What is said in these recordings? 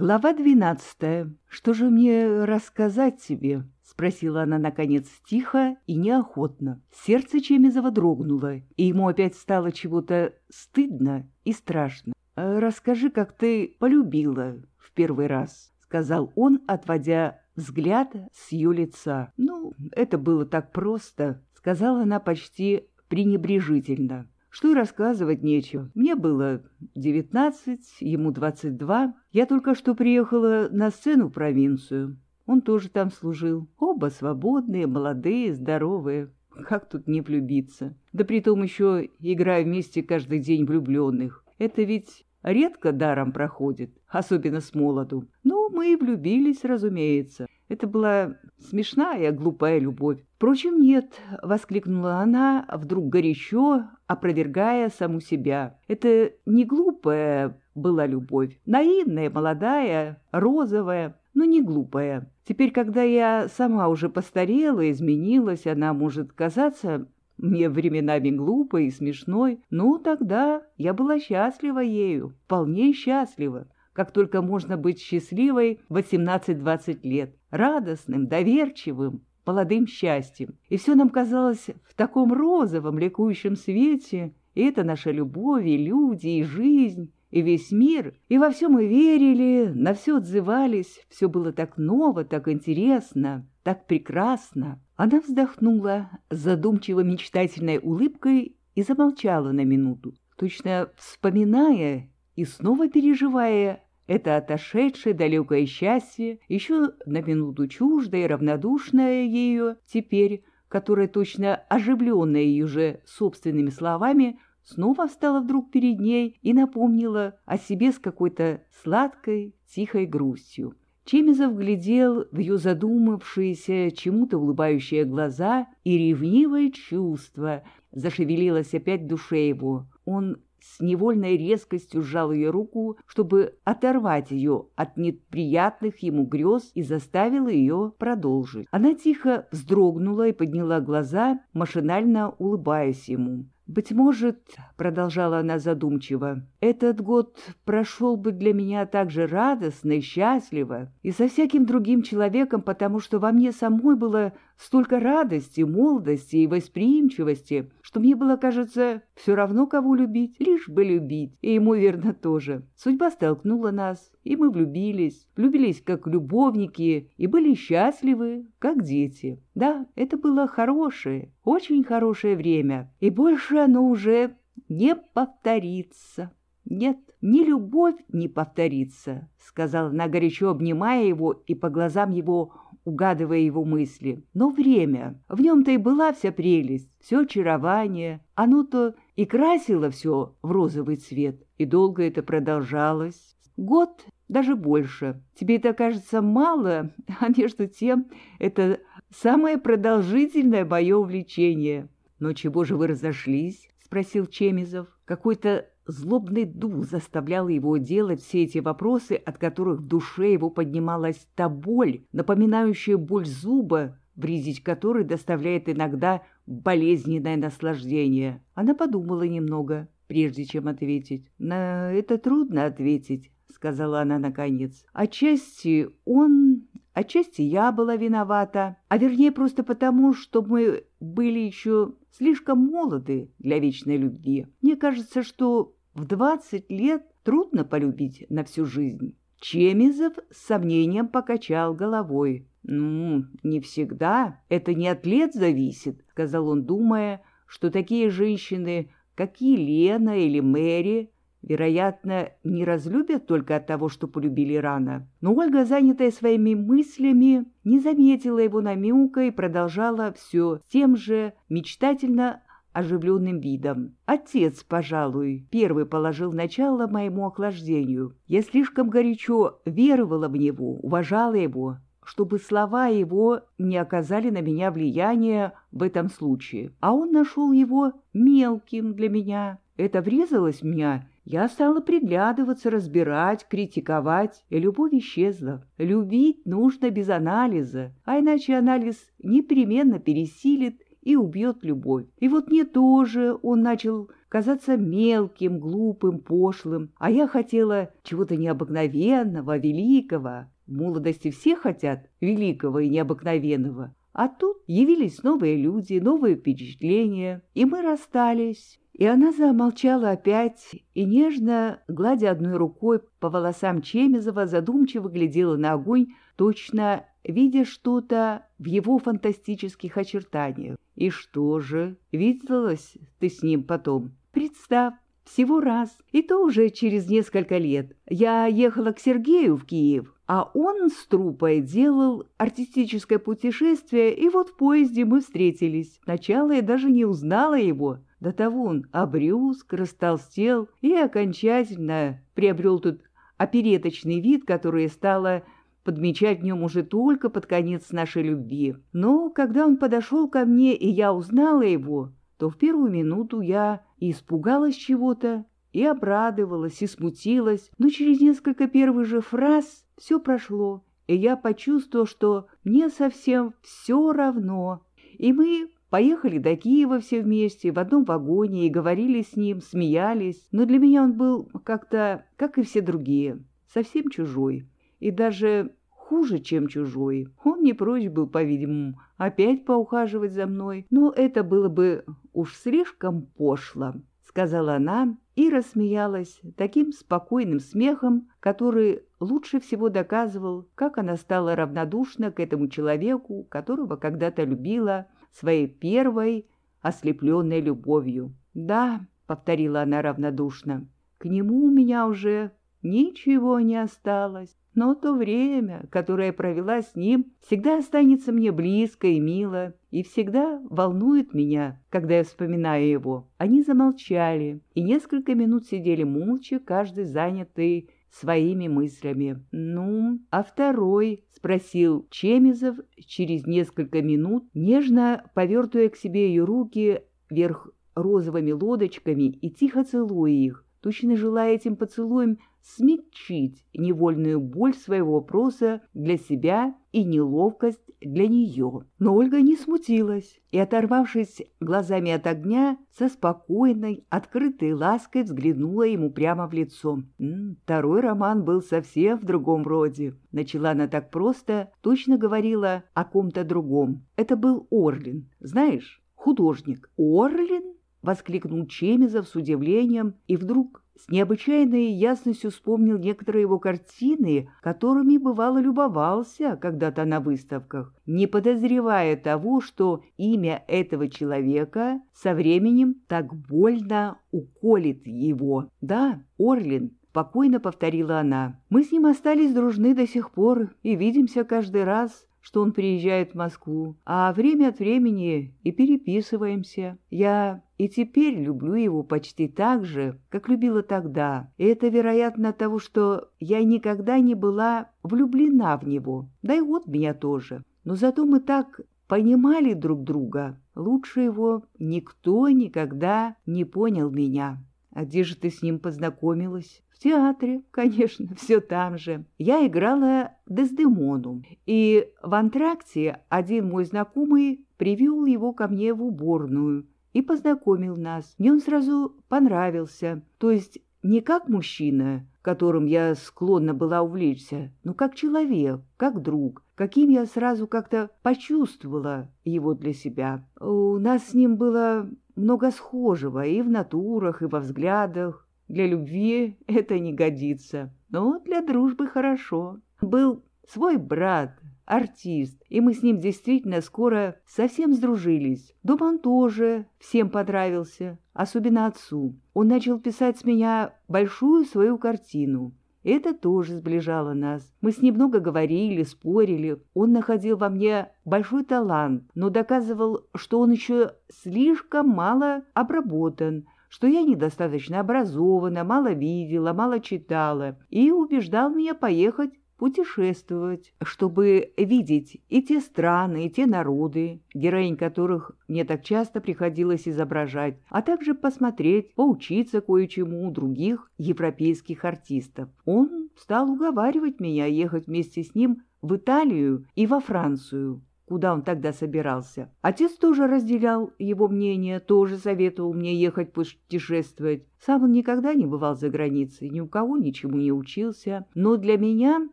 Глава двенадцатая. Что же мне рассказать тебе? Спросила она, наконец, тихо и неохотно. Сердце Чемизова дрогнуло, и ему опять стало чего-то стыдно и страшно. «Э, «Расскажи, как ты полюбила в первый раз», — сказал он, отводя взгляд с ее лица. «Ну, это было так просто», — сказала она почти пренебрежительно. Что и рассказывать нечего. Мне было девятнадцать, ему двадцать два. Я только что приехала на сцену в провинцию. Он тоже там служил. Оба свободные, молодые, здоровые. Как тут не влюбиться? Да притом еще играя вместе каждый день влюбленных. Это ведь редко даром проходит, особенно с молоду. Ну, мы и влюбились, разумеется. Это была смешная, глупая любовь. Впрочем, нет, — воскликнула она, вдруг горячо, опровергая саму себя. Это не глупая была любовь, наивная, молодая, розовая, но не глупая. Теперь, когда я сама уже постарела, изменилась, она может казаться мне временами глупой и смешной, ну, тогда я была счастлива ею, вполне счастлива как только можно быть счастливой в 18-20 лет, радостным, доверчивым, молодым счастьем. И все нам казалось в таком розовом, ликующем свете, и это наша любовь, и люди, и жизнь, и весь мир, и во все мы верили, на все отзывались, все было так ново, так интересно, так прекрасно. Она вздохнула задумчиво мечтательной улыбкой и замолчала на минуту, точно вспоминая и снова переживая это отошедшее далекое счастье, еще на минуту чуждое и равнодушное ее теперь, которое точно оживленное ее же собственными словами, снова встала вдруг перед ней и напомнила о себе с какой-то сладкой, тихой грустью. Чемизов глядел в ее задумавшиеся, чему-то улыбающие глаза, и ревнивое чувство зашевелилось опять в душе его. Он с невольной резкостью сжал ее руку, чтобы оторвать ее от неприятных ему грез и заставил ее продолжить. Она тихо вздрогнула и подняла глаза, машинально улыбаясь ему. «Быть может, — продолжала она задумчиво, — этот год прошел бы для меня так же радостно и счастливо, и со всяким другим человеком, потому что во мне самой было столько радости, молодости и восприимчивости, что мне было, кажется, все равно, кого любить, лишь бы любить, и ему, верно, тоже. Судьба столкнула нас, и мы влюбились, влюбились как любовники и были счастливы, как дети. Да, это было хорошее, очень хорошее время, и больше оно уже не повторится. Нет, ни любовь не повторится, — сказала она, горячо обнимая его и по глазам его угадывая его мысли. Но время, в нем-то и была вся прелесть, все очарование, оно-то и красило все в розовый цвет. И долго это продолжалось. Год, даже больше. Тебе это кажется мало, а между тем это самое продолжительное мое увлечение. Но чего же вы разошлись? — спросил Чемизов. Какой-то Злобный дух заставлял его делать все эти вопросы, от которых в душе его поднималась та боль, напоминающая боль зуба, вредить которой доставляет иногда болезненное наслаждение. Она подумала немного, прежде чем ответить. «На это трудно ответить», — сказала она наконец. «Отчасти он, отчасти я была виновата, а вернее просто потому, что мы были еще слишком молоды для вечной любви. Мне кажется, что в двадцать лет трудно полюбить на всю жизнь. Чемизов с сомнением покачал головой. «Ну, не всегда. Это не от лет зависит», — сказал он, думая, что такие женщины, как Елена или Мэри, вероятно, не разлюбят только от того, что полюбили рано. Но Ольга, занятая своими мыслями, не заметила его намека и продолжала все тем же мечтательно оживленным видом. Отец, пожалуй, первый положил начало моему охлаждению. Я слишком горячо веровала в него, уважала его, чтобы слова его не оказали на меня влияния в этом случае. А он нашел его мелким для меня. Это врезалось в меня я стала приглядываться, разбирать, критиковать, и любовь исчезла. Любить нужно без анализа, а иначе анализ непременно пересилит и убьет любовь. И вот мне тоже он начал казаться мелким, глупым, пошлым, а я хотела чего-то необыкновенного, великого. В молодости все хотят великого и необыкновенного. А тут явились новые люди, новые впечатления, и мы расстались. И она замолчала опять и, нежно, гладя одной рукой по волосам Чемизова, задумчиво глядела на огонь, точно видя что-то в его фантастических очертаниях. «И что же? Виделась ты с ним потом? Представь, всего раз, и то уже через несколько лет. Я ехала к Сергею в Киев, а он с трупой делал артистическое путешествие, и вот в поезде мы встретились. Сначала я даже не узнала его. До того он обрюзг, растолстел и окончательно приобрел тут опереточный вид, который стало подмечать в нем уже только под конец нашей любви. Но когда он подошел ко мне, и я узнала его, то в первую минуту я испугалась чего-то, и обрадовалась, и смутилась, но через несколько первых же фраз все прошло, и я почувствовала, что мне совсем все равно. И мы поехали до Киева все вместе, в одном вагоне, и говорили с ним, смеялись, но для меня он был как-то, как и все другие, совсем чужой. И даже хуже, чем чужой. Он не прочь был, по-видимому, опять поухаживать за мной, но это было бы уж слишком пошло, сказала она и рассмеялась таким спокойным смехом, который лучше всего доказывал, как она стала равнодушна к этому человеку, которого когда-то любила своей первой ослепленной любовью. «Да», — повторила она равнодушно, — «к нему у меня уже ничего не осталось но то время, которое провела с ним, всегда останется мне близко и мило, и всегда волнует меня, когда я вспоминаю его. Они замолчали и несколько минут сидели молча, каждый занятый своими мыслями. «Ну, а второй?» — спросил Чемизов через несколько минут, нежно повертывая к себе ее руки вверх розовыми лодочками и тихо целуя их, точно желая этим поцелуем смягчить невольную боль своего вопроса для себя и неловкость для нее. Но Ольга не смутилась и, оторвавшись глазами от огня, со спокойной, открытой лаской взглянула ему прямо в лицо. «М -м, второй роман был совсем в другом роде. Начала она так просто, точно говорила о ком-то другом. Это был Орлин, знаешь, художник. Орлин? — воскликнул Чемизов с удивлением и вдруг с необычайной ясностью вспомнил некоторые его картины, которыми бывало любовался когда-то на выставках, не подозревая того, что имя этого человека со временем так больно уколет его. «Да, Орлин», — спокойно повторила она, — «мы с ним остались дружны до сих пор и видимся каждый раз, что он приезжает в Москву, а время от времени и переписываемся. Я и теперь люблю его почти так же, как любила тогда. И это, вероятно, того, что я никогда не была влюблена в него, да и вот меня тоже. Но зато мы так понимали друг друга. Лучше его никто никогда не понял меня. А где же ты с ним познакомилась? В театре, конечно, все там же. Я играла Дездемону, и в антракте один мой знакомый привел его ко мне в уборную и познакомил нас. Мне он сразу понравился, то есть не как мужчина, которым я склонна была увлечься, но как человек, как друг, каким я сразу как-то почувствовала его для себя. У нас с ним было много схожего и в натурах, и во взглядах. Для любви это не годится, но для дружбы хорошо. Был свой брат, артист, и мы с ним действительно скоро совсем сдружились. Дома он тоже всем понравился, особенно отцу. Он начал писать с меня большую свою картину. Это тоже сближало нас. Мы с ним много говорили, спорили. Он находил во мне большой талант, но доказывал, что он еще слишком мало обработан, что я недостаточно образована, мало видела, мало читала, и убеждал меня поехать путешествовать, чтобы видеть и те страны, и те народы, героинь которых мне так часто приходилось изображать, а также посмотреть, поучиться кое-чему у других европейских артистов. Он стал уговаривать меня ехать вместе с ним в Италию и во Францию. куда он тогда собирался. Отец тоже разделял его мнение, тоже советовал мне ехать путешествовать. Сам он никогда не бывал за границей, ни у кого ничему не учился, но для меня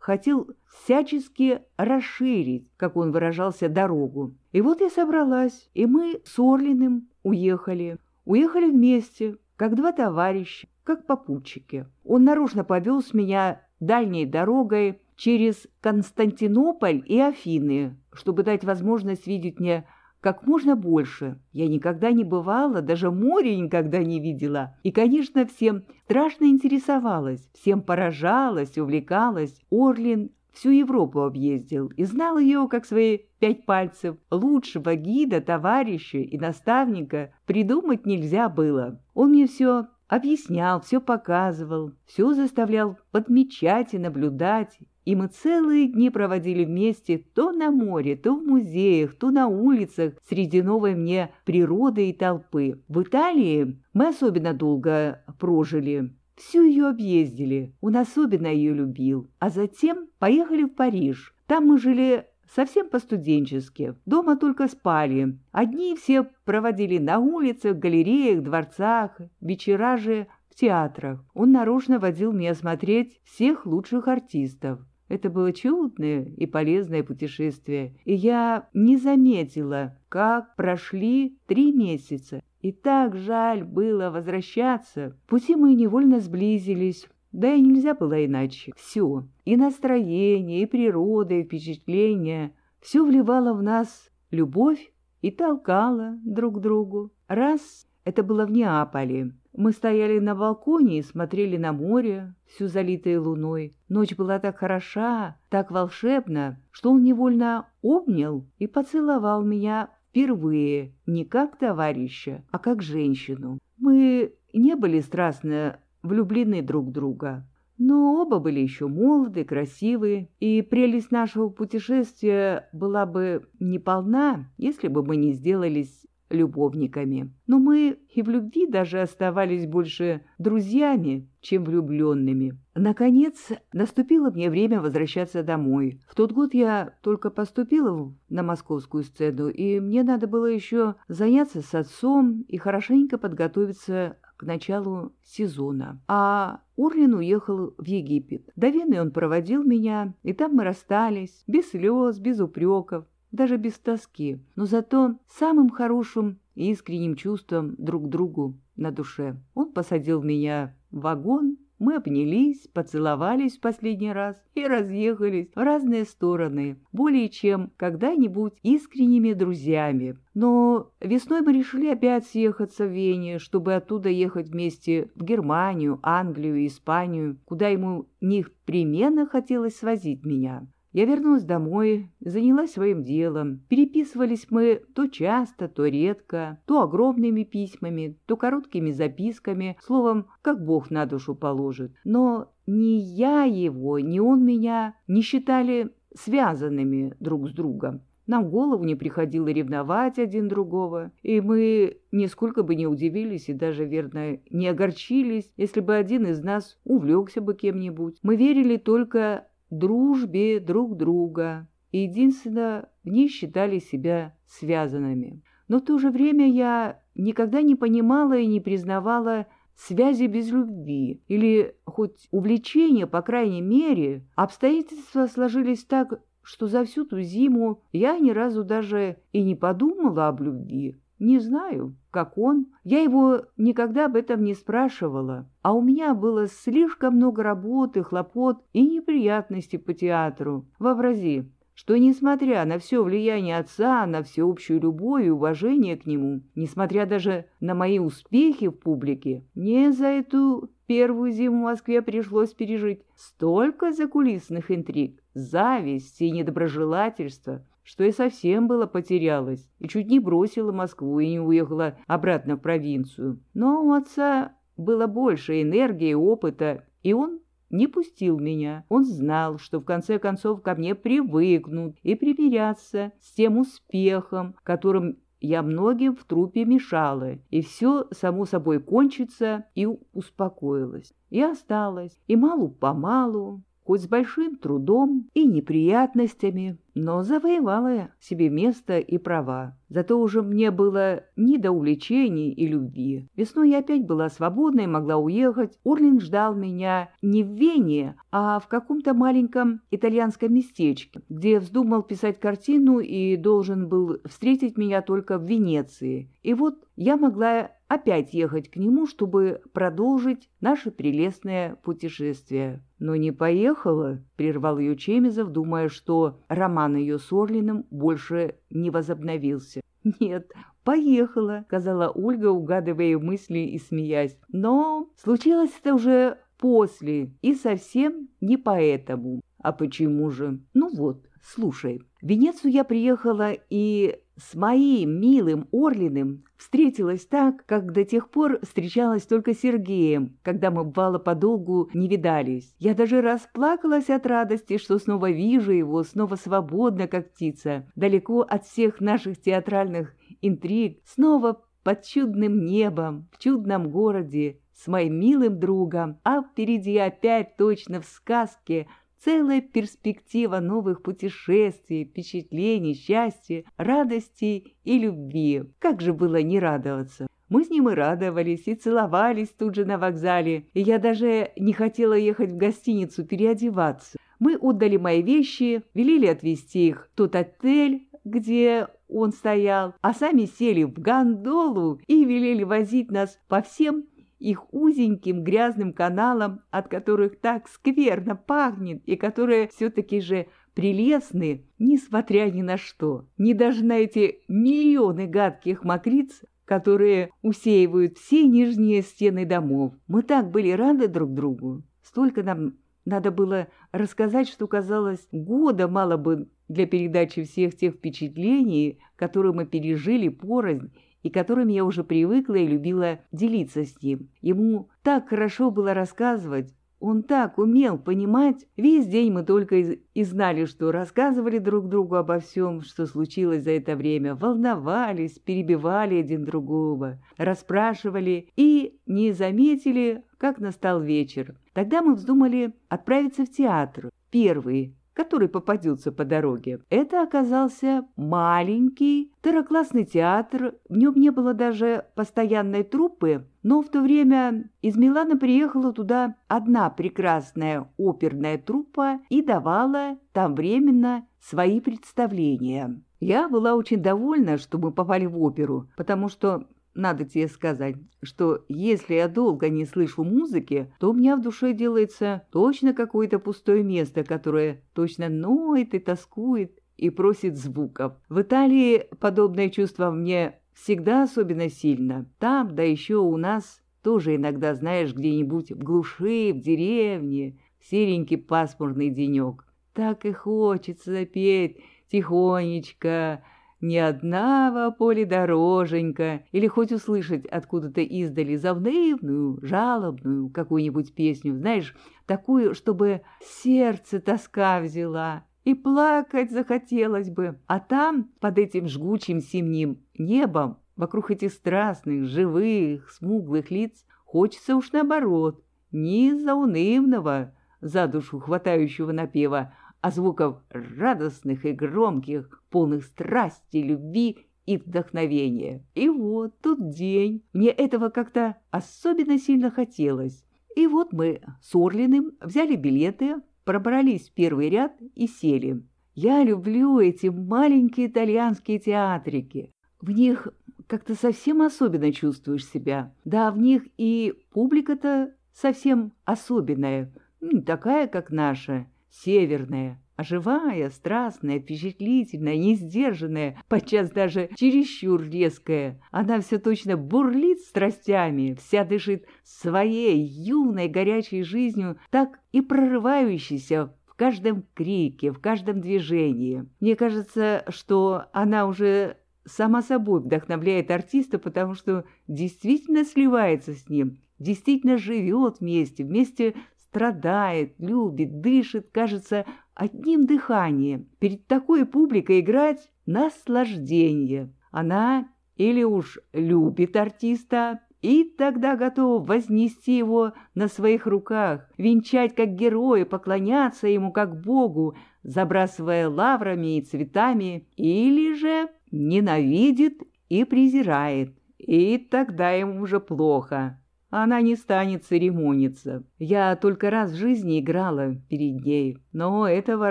хотел всячески расширить, как он выражался, дорогу. И вот я собралась, и мы с Орлиным уехали. Уехали вместе, как два товарища, как попутчики. Он нарочно повез меня дальней дорогой через Константинополь и Афины, чтобы дать возможность видеть мне как можно больше. Я никогда не бывала, даже море никогда не видела. И, конечно, всем страшно интересовалась, всем поражалась, увлекалась. Орлин всю Европу объездил и знал ее как свои пять пальцев. Лучшего гида, товарища и наставника придумать нельзя было. Он мне все объяснял, все показывал, все заставлял подмечать и наблюдать, и мы целые дни проводили вместе то на море, то в музеях, то на улицах среди новой мне природы и толпы. В Италии мы особенно долго прожили. Всю ее объездили, он особенно ее любил. А затем поехали в Париж. Там мы жили совсем по-студенчески. Дома только спали. Одни все проводили на улицах, галереях, дворцах, вечера же в театрах. Он нарочно водил меня смотреть всех лучших артистов. Это было чудное и полезное путешествие, и я не заметила, как прошли три месяца. И так жаль было возвращаться. Пути мы невольно сблизились, да и нельзя было иначе. Все, и настроение, и природа, и впечатления, все вливало в нас любовь и толкало друг к другу. Раз это было в Неаполе. Мы стояли на балконе и смотрели на море, всю залитое луной. Ночь была так хороша, так волшебна, что он невольно обнял и поцеловал меня впервые не как товарища, а как женщину. Мы не были страстно влюблены друг в друга, но оба были еще молоды, красивые, и прелесть нашего путешествия была бы неполна, если бы мы не сделались любовниками. Но мы и в любви даже оставались больше друзьями, чем влюбленными. Наконец, наступило мне время возвращаться домой. В тот год я только поступила на московскую сцену, и мне надо было еще заняться с отцом и хорошенько подготовиться к началу сезона. А Урлин уехал в Египет. До Вены он проводил меня, и там мы расстались, без слез, без упреков даже без тоски, но зато самым хорошим и искренним чувством друг другу на душе. Он посадил меня в вагон, мы обнялись, поцеловались в последний раз и разъехались в разные стороны, более чем когда-нибудь искренними друзьями. Но весной мы решили опять съехаться в Вене, чтобы оттуда ехать вместе в Германию, Англию Испанию, куда ему непременно хотелось свозить меня. Я вернулась домой, занялась своим делом. Переписывались мы то часто, то редко, то огромными письмами, то короткими записками, словом, как Бог на душу положит. Но ни я его, ни он меня не считали связанными друг с другом. Нам в голову не приходило ревновать один другого, и мы нисколько бы не удивились и даже, верно, не огорчились, если бы один из нас увлекся бы кем-нибудь. Мы верили только дружбе друг друга и единственно в ней считали себя связанными. Но в то же время я никогда не понимала и не признавала связи без любви, или хоть увлечения, по крайней мере, обстоятельства сложились так, что за всю ту зиму я ни разу даже и не подумала об любви. Не знаю, как он. Я его никогда об этом не спрашивала. А у меня было слишком много работы, хлопот и неприятностей по театру. Вообрази, что, несмотря на все влияние отца, на всеобщую любовь и уважение к нему, несмотря даже на мои успехи в публике, мне за эту первую зиму в Москве пришлось пережить столько закулисных интриг, зависти и недоброжелательства, что я совсем было потерялась и чуть не бросила Москву и не уехала обратно в провинцию. Но у отца было больше энергии и опыта, и он не пустил меня. Он знал, что в конце концов ко мне привыкнут и примирятся с тем успехом, которым я многим в трупе мешала, и все само собой кончится, и успокоилась. И осталась, и малу-помалу хоть с большим трудом и неприятностями, но завоевала себе место и права. Зато уже мне было не до увлечений и любви. Весной я опять была свободна и могла уехать. Орлин ждал меня не в Вене, а в каком-то маленьком итальянском местечке, где вздумал писать картину и должен был встретить меня только в Венеции. И вот я могла опять ехать к нему, чтобы продолжить наше прелестное путешествие. Но не поехала, прервал ее Чемизов, думая, что роман ее с Орлиным больше не возобновился. Нет, поехала, сказала Ольга, угадывая мысли и смеясь. Но случилось это уже после и совсем не поэтому. А почему же? Ну вот, слушай, в Венецию я приехала и с моим милым Орлиным встретилась так, как до тех пор встречалась только с Сергеем, когда мы, бывало, подолгу не видались. Я даже расплакалась от радости, что снова вижу его, снова свободно, как птица, далеко от всех наших театральных интриг, снова под чудным небом, в чудном городе, с моим милым другом, а впереди опять точно в сказке целая перспектива новых путешествий, впечатлений, счастья, радости и любви. Как же было не радоваться? Мы с ним и радовались, и целовались тут же на вокзале, и я даже не хотела ехать в гостиницу переодеваться. Мы отдали мои вещи, велели отвезти их в тот отель, где он стоял, а сами сели в гондолу и велели возить нас по всем их узеньким грязным каналам, от которых так скверно пахнет и которые все-таки же прелестны, несмотря ни на что, ни даже на эти миллионы гадких мокриц, которые усеивают все нижние стены домов. Мы так были рады друг другу. Столько нам надо было рассказать, что, казалось, года мало бы для передачи всех тех впечатлений, которые мы пережили порознь, и которыми я уже привыкла и любила делиться с ним. Ему так хорошо было рассказывать, он так умел понимать. Весь день мы только и знали, что рассказывали друг другу обо всем, что случилось за это время, волновались, перебивали один другого, расспрашивали и не заметили, как настал вечер. Тогда мы вздумали отправиться в театр. Первый, который попадется по дороге. Это оказался маленький второклассный театр, в нем не было даже постоянной труппы, но в то время из Милана приехала туда одна прекрасная оперная труппа и давала там временно свои представления. Я была очень довольна, что мы попали в оперу, потому что надо тебе сказать, что если я долго не слышу музыки, то у меня в душе делается точно какое-то пустое место, которое точно ноет и тоскует и просит звуков. В Италии подобное чувство мне всегда особенно сильно. Там, да еще у нас, тоже иногда, знаешь, где-нибудь в глуши, в деревне, серенький пасмурный денек. Так и хочется запеть тихонечко, ни одна поле дороженька, или хоть услышать откуда-то издали завнывную, жалобную какую-нибудь песню, знаешь, такую, чтобы сердце тоска взяла, и плакать захотелось бы. А там, под этим жгучим зимним небом, вокруг этих страстных, живых, смуглых лиц, хочется уж наоборот, не заунывного, за душу хватающего напева, а звуков радостных и громких, полных страсти, любви и вдохновения. И вот тут день. Мне этого как-то особенно сильно хотелось. И вот мы с Орлиным взяли билеты, пробрались в первый ряд и сели. Я люблю эти маленькие итальянские театрики. В них как-то совсем особенно чувствуешь себя. Да, в них и публика-то совсем особенная, не такая, как наша северная, а живая, страстная, впечатлительная, несдержанная, подчас даже чересчур резкая. Она все точно бурлит страстями, вся дышит своей юной горячей жизнью, так и прорывающейся в каждом крике, в каждом движении. Мне кажется, что она уже сама собой вдохновляет артиста, потому что действительно сливается с ним, действительно живет вместе, вместе страдает, любит, дышит, кажется, одним дыханием. Перед такой публикой играть — наслаждение. Она или уж любит артиста, и тогда готов вознести его на своих руках, венчать как героя, поклоняться ему как Богу, забрасывая лаврами и цветами, или же ненавидит и презирает, и тогда ему уже плохо. Она не станет церемониться. Я только раз в жизни играла перед ней, но этого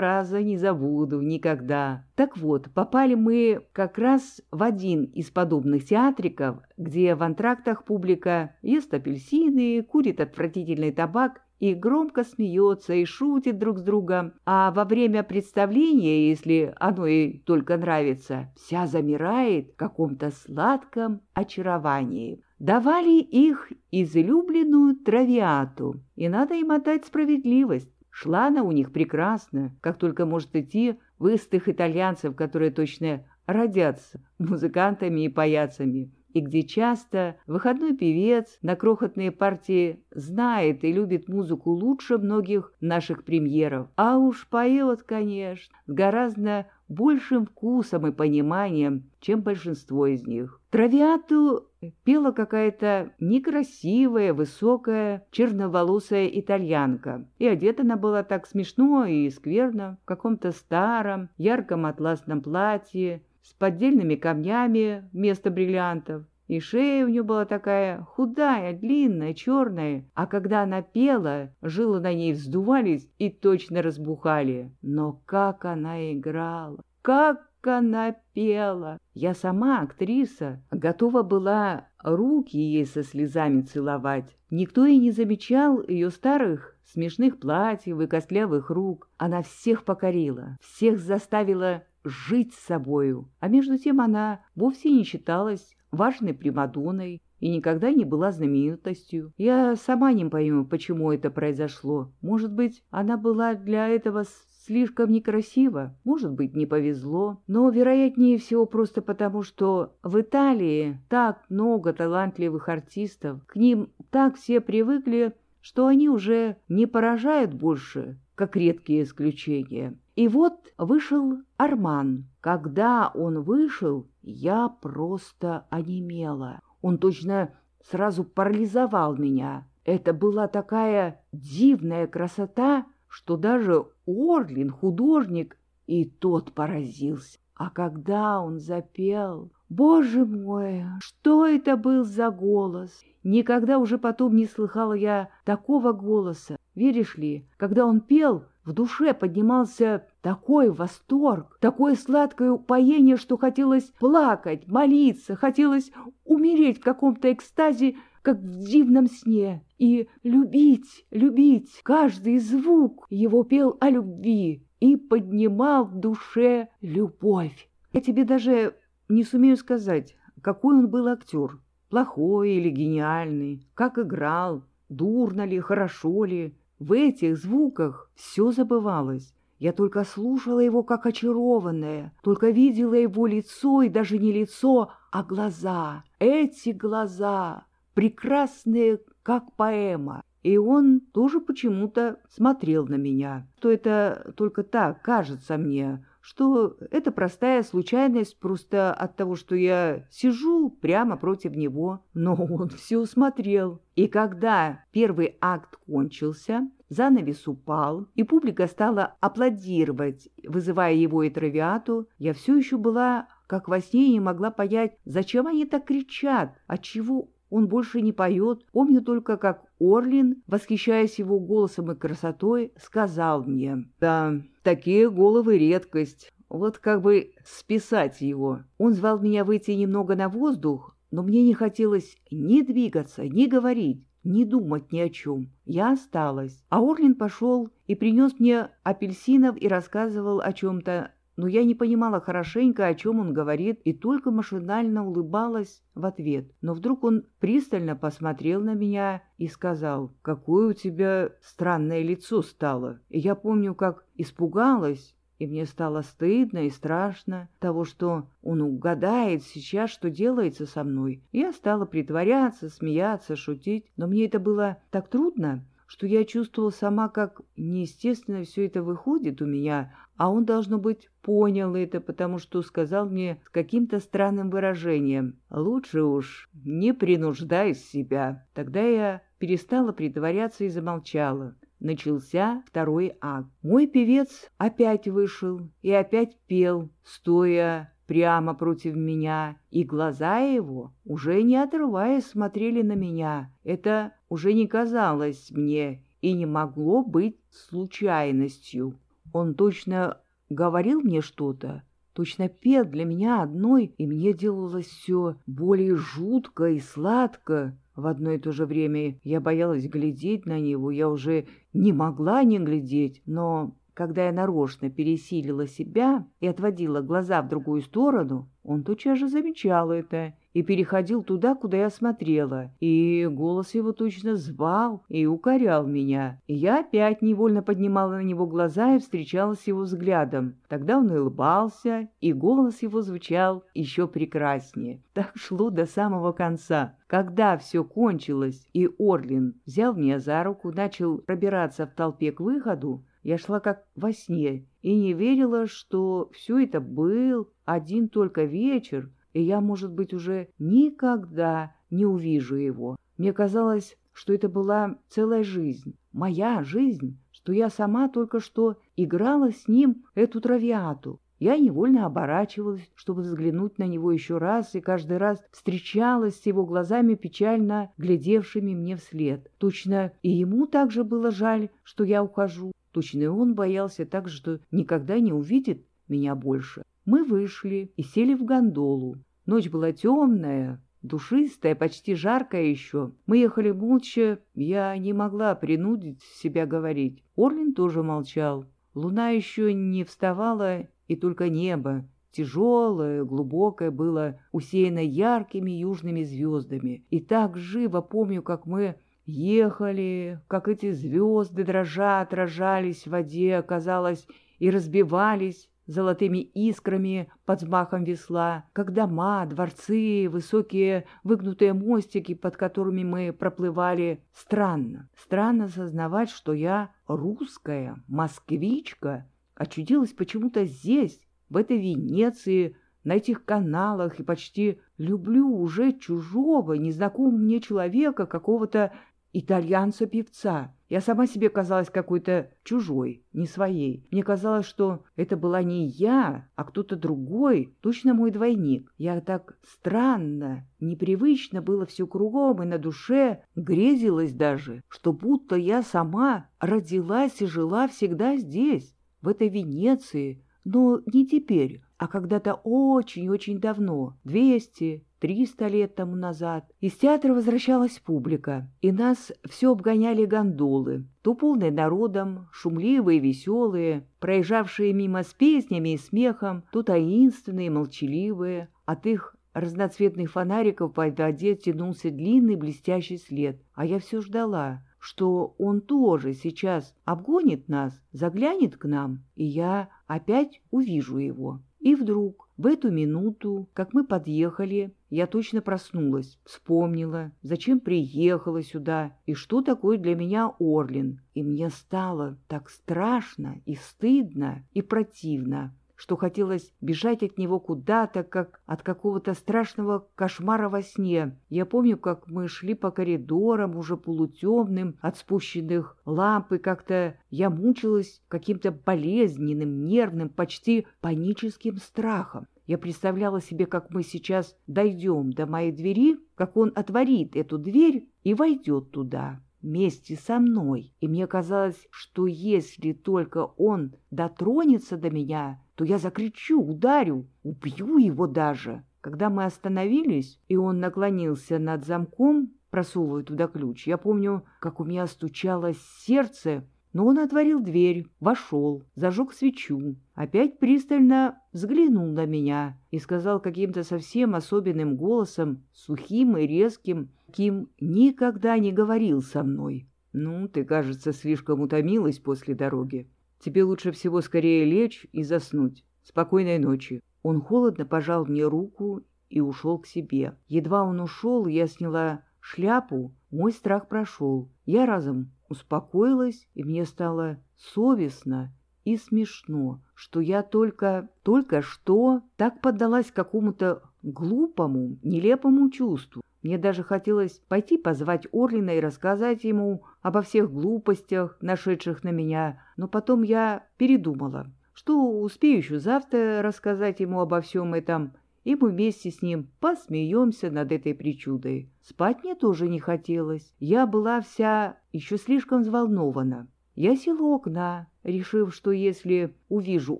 раза не забуду никогда. Так вот, попали мы как раз в один из подобных театриков, где в антрактах публика ест апельсины, курит отвратительный табак и громко смеется и шутит друг с другом, а во время представления, если оно ей только нравится, вся замирает в каком-то сладком очаровании давали их излюбленную травиату, и надо им отдать справедливость. Шла она у них прекрасно, как только может идти в истых итальянцев, которые точно родятся музыкантами и паяцами, и где часто выходной певец на крохотные партии знает и любит музыку лучше многих наших премьеров, а уж поет, конечно, с гораздо большим вкусом и пониманием, чем большинство из них. Травиату пела какая-то некрасивая, высокая, черноволосая итальянка. И одета она была так смешно и скверно, в каком-то старом, ярком атласном платье, с поддельными камнями вместо бриллиантов. И шея у нее была такая худая, длинная, черная, а когда она пела, жилы на ней вздувались и точно разбухали. Но как она играла! Как она пела! Я сама, актриса, готова была руки ей со слезами целовать. Никто и не замечал ее старых смешных платьев и костлявых рук. Она всех покорила, всех заставила жить с собою. А между тем она вовсе не считалась важной примадонной и никогда не была знаменитостью. Я сама не пойму, почему это произошло. Может быть, она была для этого слишком некрасива, может быть, не повезло, но, вероятнее всего, просто потому, что в Италии так много талантливых артистов, к ним так все привыкли, что они уже не поражают больше, как редкие исключения. И вот вышел Арман. Когда он вышел, я просто онемела. Он точно сразу парализовал меня. Это была такая дивная красота, что даже Орлин, художник, и тот поразился. А когда он запел... Боже мой, что это был за голос? Никогда уже потом не слыхала я такого голоса. Веришь ли, когда он пел, в душе поднимался такой восторг, такое сладкое упоение, что хотелось плакать, молиться, хотелось умереть в каком-то экстазе, как в дивном сне, и любить, любить. Каждый звук его пел о любви и поднимал в душе любовь. Я тебе даже не сумею сказать, какой он был актер, плохой или гениальный, как играл, дурно ли, хорошо ли. В этих звуках все забывалось. Я только слушала его как очарованная, только видела его лицо, и даже не лицо, а глаза. Эти глаза, прекрасные, как поэма. И он тоже почему-то смотрел на меня. Что это только так кажется мне, что это простая случайность просто от того, что я сижу прямо против него. Но он все смотрел. И когда первый акт кончился, занавес упал, и публика стала аплодировать, вызывая его и травиату, я все еще была как во сне и не могла понять, зачем они так кричат, отчего он больше не поет. Помню только, как Орлин, восхищаясь его голосом и красотой, сказал мне, «Да, такие головы редкость. Вот как бы списать его». Он звал меня выйти немного на воздух, но мне не хотелось ни двигаться, ни говорить, ни думать ни о чем. Я осталась. А Орлин пошел и принес мне апельсинов и рассказывал о чем-то но я не понимала хорошенько, о чем он говорит, и только машинально улыбалась в ответ. Но вдруг он пристально посмотрел на меня и сказал, «Какое у тебя странное лицо стало». И я помню, как испугалась, и мне стало стыдно и страшно того, что он угадает сейчас, что делается со мной. Я стала притворяться, смеяться, шутить, но мне это было так трудно, что я чувствовала сама, как неестественно все это выходит у меня, а он, должно быть, понял это, потому что сказал мне с каким-то странным выражением «Лучше уж не принуждай себя». Тогда я перестала притворяться и замолчала. Начался второй акт. Мой певец опять вышел и опять пел, стоя прямо против меня, и глаза его, уже не отрываясь, смотрели на меня. Это уже не казалось мне и не могло быть случайностью. Он точно говорил мне что-то, точно пел для меня одной, и мне делалось все более жутко и сладко. В одно и то же время я боялась глядеть на него, я уже не могла не глядеть, но когда я нарочно пересилила себя и отводила глаза в другую сторону, он тотчас же замечал это и переходил туда, куда я смотрела, и голос его точно звал и укорял меня. И я опять невольно поднимала на него глаза и встречалась с его взглядом. Тогда он улыбался, и голос его звучал еще прекраснее. Так шло до самого конца. Когда все кончилось, и Орлин взял меня за руку, начал пробираться в толпе к выходу, я шла как во сне и не верила, что все это был один только вечер, и я, может быть, уже никогда не увижу его. Мне казалось, что это была целая жизнь, моя жизнь, что я сама только что играла с ним эту травиату. Я невольно оборачивалась, чтобы взглянуть на него еще раз, и каждый раз встречалась с его глазами, печально глядевшими мне вслед. Точно и ему также было жаль, что я ухожу. Точно и он боялся так, что никогда не увидит меня больше. Мы вышли и сели в гондолу. Ночь была темная, душистая, почти жаркая еще. Мы ехали молча, я не могла принудить себя говорить. Орлин тоже молчал. Луна еще не вставала, и только небо, тяжелое, глубокое, было усеяно яркими южными звездами. И так живо помню, как мы Ехали, как эти звезды дрожа отражались в воде, казалось, и разбивались золотыми искрами под взмахом весла, как дома, дворцы, высокие выгнутые мостики, под которыми мы проплывали. Странно, странно сознавать, что я русская, москвичка, очутилась почему-то здесь, в этой Венеции, на этих каналах и почти люблю уже чужого, незнакомого мне человека, какого-то итальянца-певца. Я сама себе казалась какой-то чужой, не своей. Мне казалось, что это была не я, а кто-то другой, точно мой двойник. Я так странно, непривычно было все кругом, и на душе грезилось даже, что будто я сама родилась и жила всегда здесь, в этой Венеции, но не теперь, а когда-то очень-очень давно, двести, триста лет тому назад. Из театра возвращалась публика, и нас все обгоняли гондолы, то полные народом, шумливые, веселые, проезжавшие мимо с песнями и смехом, то таинственные, молчаливые. От их разноцветных фонариков по воде тянулся длинный блестящий след, а я все ждала, что он тоже сейчас обгонит нас, заглянет к нам, и я опять увижу его. И вдруг, в эту минуту, как мы подъехали, я точно проснулась, вспомнила, зачем приехала сюда и что такое для меня Орлин. И мне стало так страшно и стыдно и противно, что хотелось бежать от него куда-то, как от какого-то страшного кошмара во сне. Я помню, как мы шли по коридорам, уже полутемным, от спущенных ламп, и как-то я мучилась каким-то болезненным, нервным, почти паническим страхом. Я представляла себе, как мы сейчас дойдем до моей двери, как он отворит эту дверь и войдет туда вместе со мной. И мне казалось, что если только он дотронется до меня, то я закричу, ударю, убью его даже. Когда мы остановились, и он наклонился над замком, просовывая туда ключ, я помню, как у меня стучалось сердце, но он отворил дверь, вошел, зажег свечу, опять пристально взглянул на меня и сказал каким-то совсем особенным голосом, сухим и резким, каким никогда не говорил со мной. «Ну, ты, кажется, слишком утомилась после дороги. Тебе лучше всего скорее лечь и заснуть. Спокойной ночи». Он холодно пожал мне руку и ушел к себе. Едва он ушел, я сняла шляпу, мой страх прошел. Я разом успокоилась, и мне стало совестно и смешно, что я только, только что так поддалась какому-то глупому, нелепому чувству. Мне даже хотелось пойти позвать Орлина и рассказать ему обо всех глупостях, нашедших на меня, но потом я передумала, что успею еще завтра рассказать ему обо всем этом, и мы вместе с ним посмеемся над этой причудой. Спать мне тоже не хотелось, я была вся еще слишком взволнована. Я села у окна, решив, что если увижу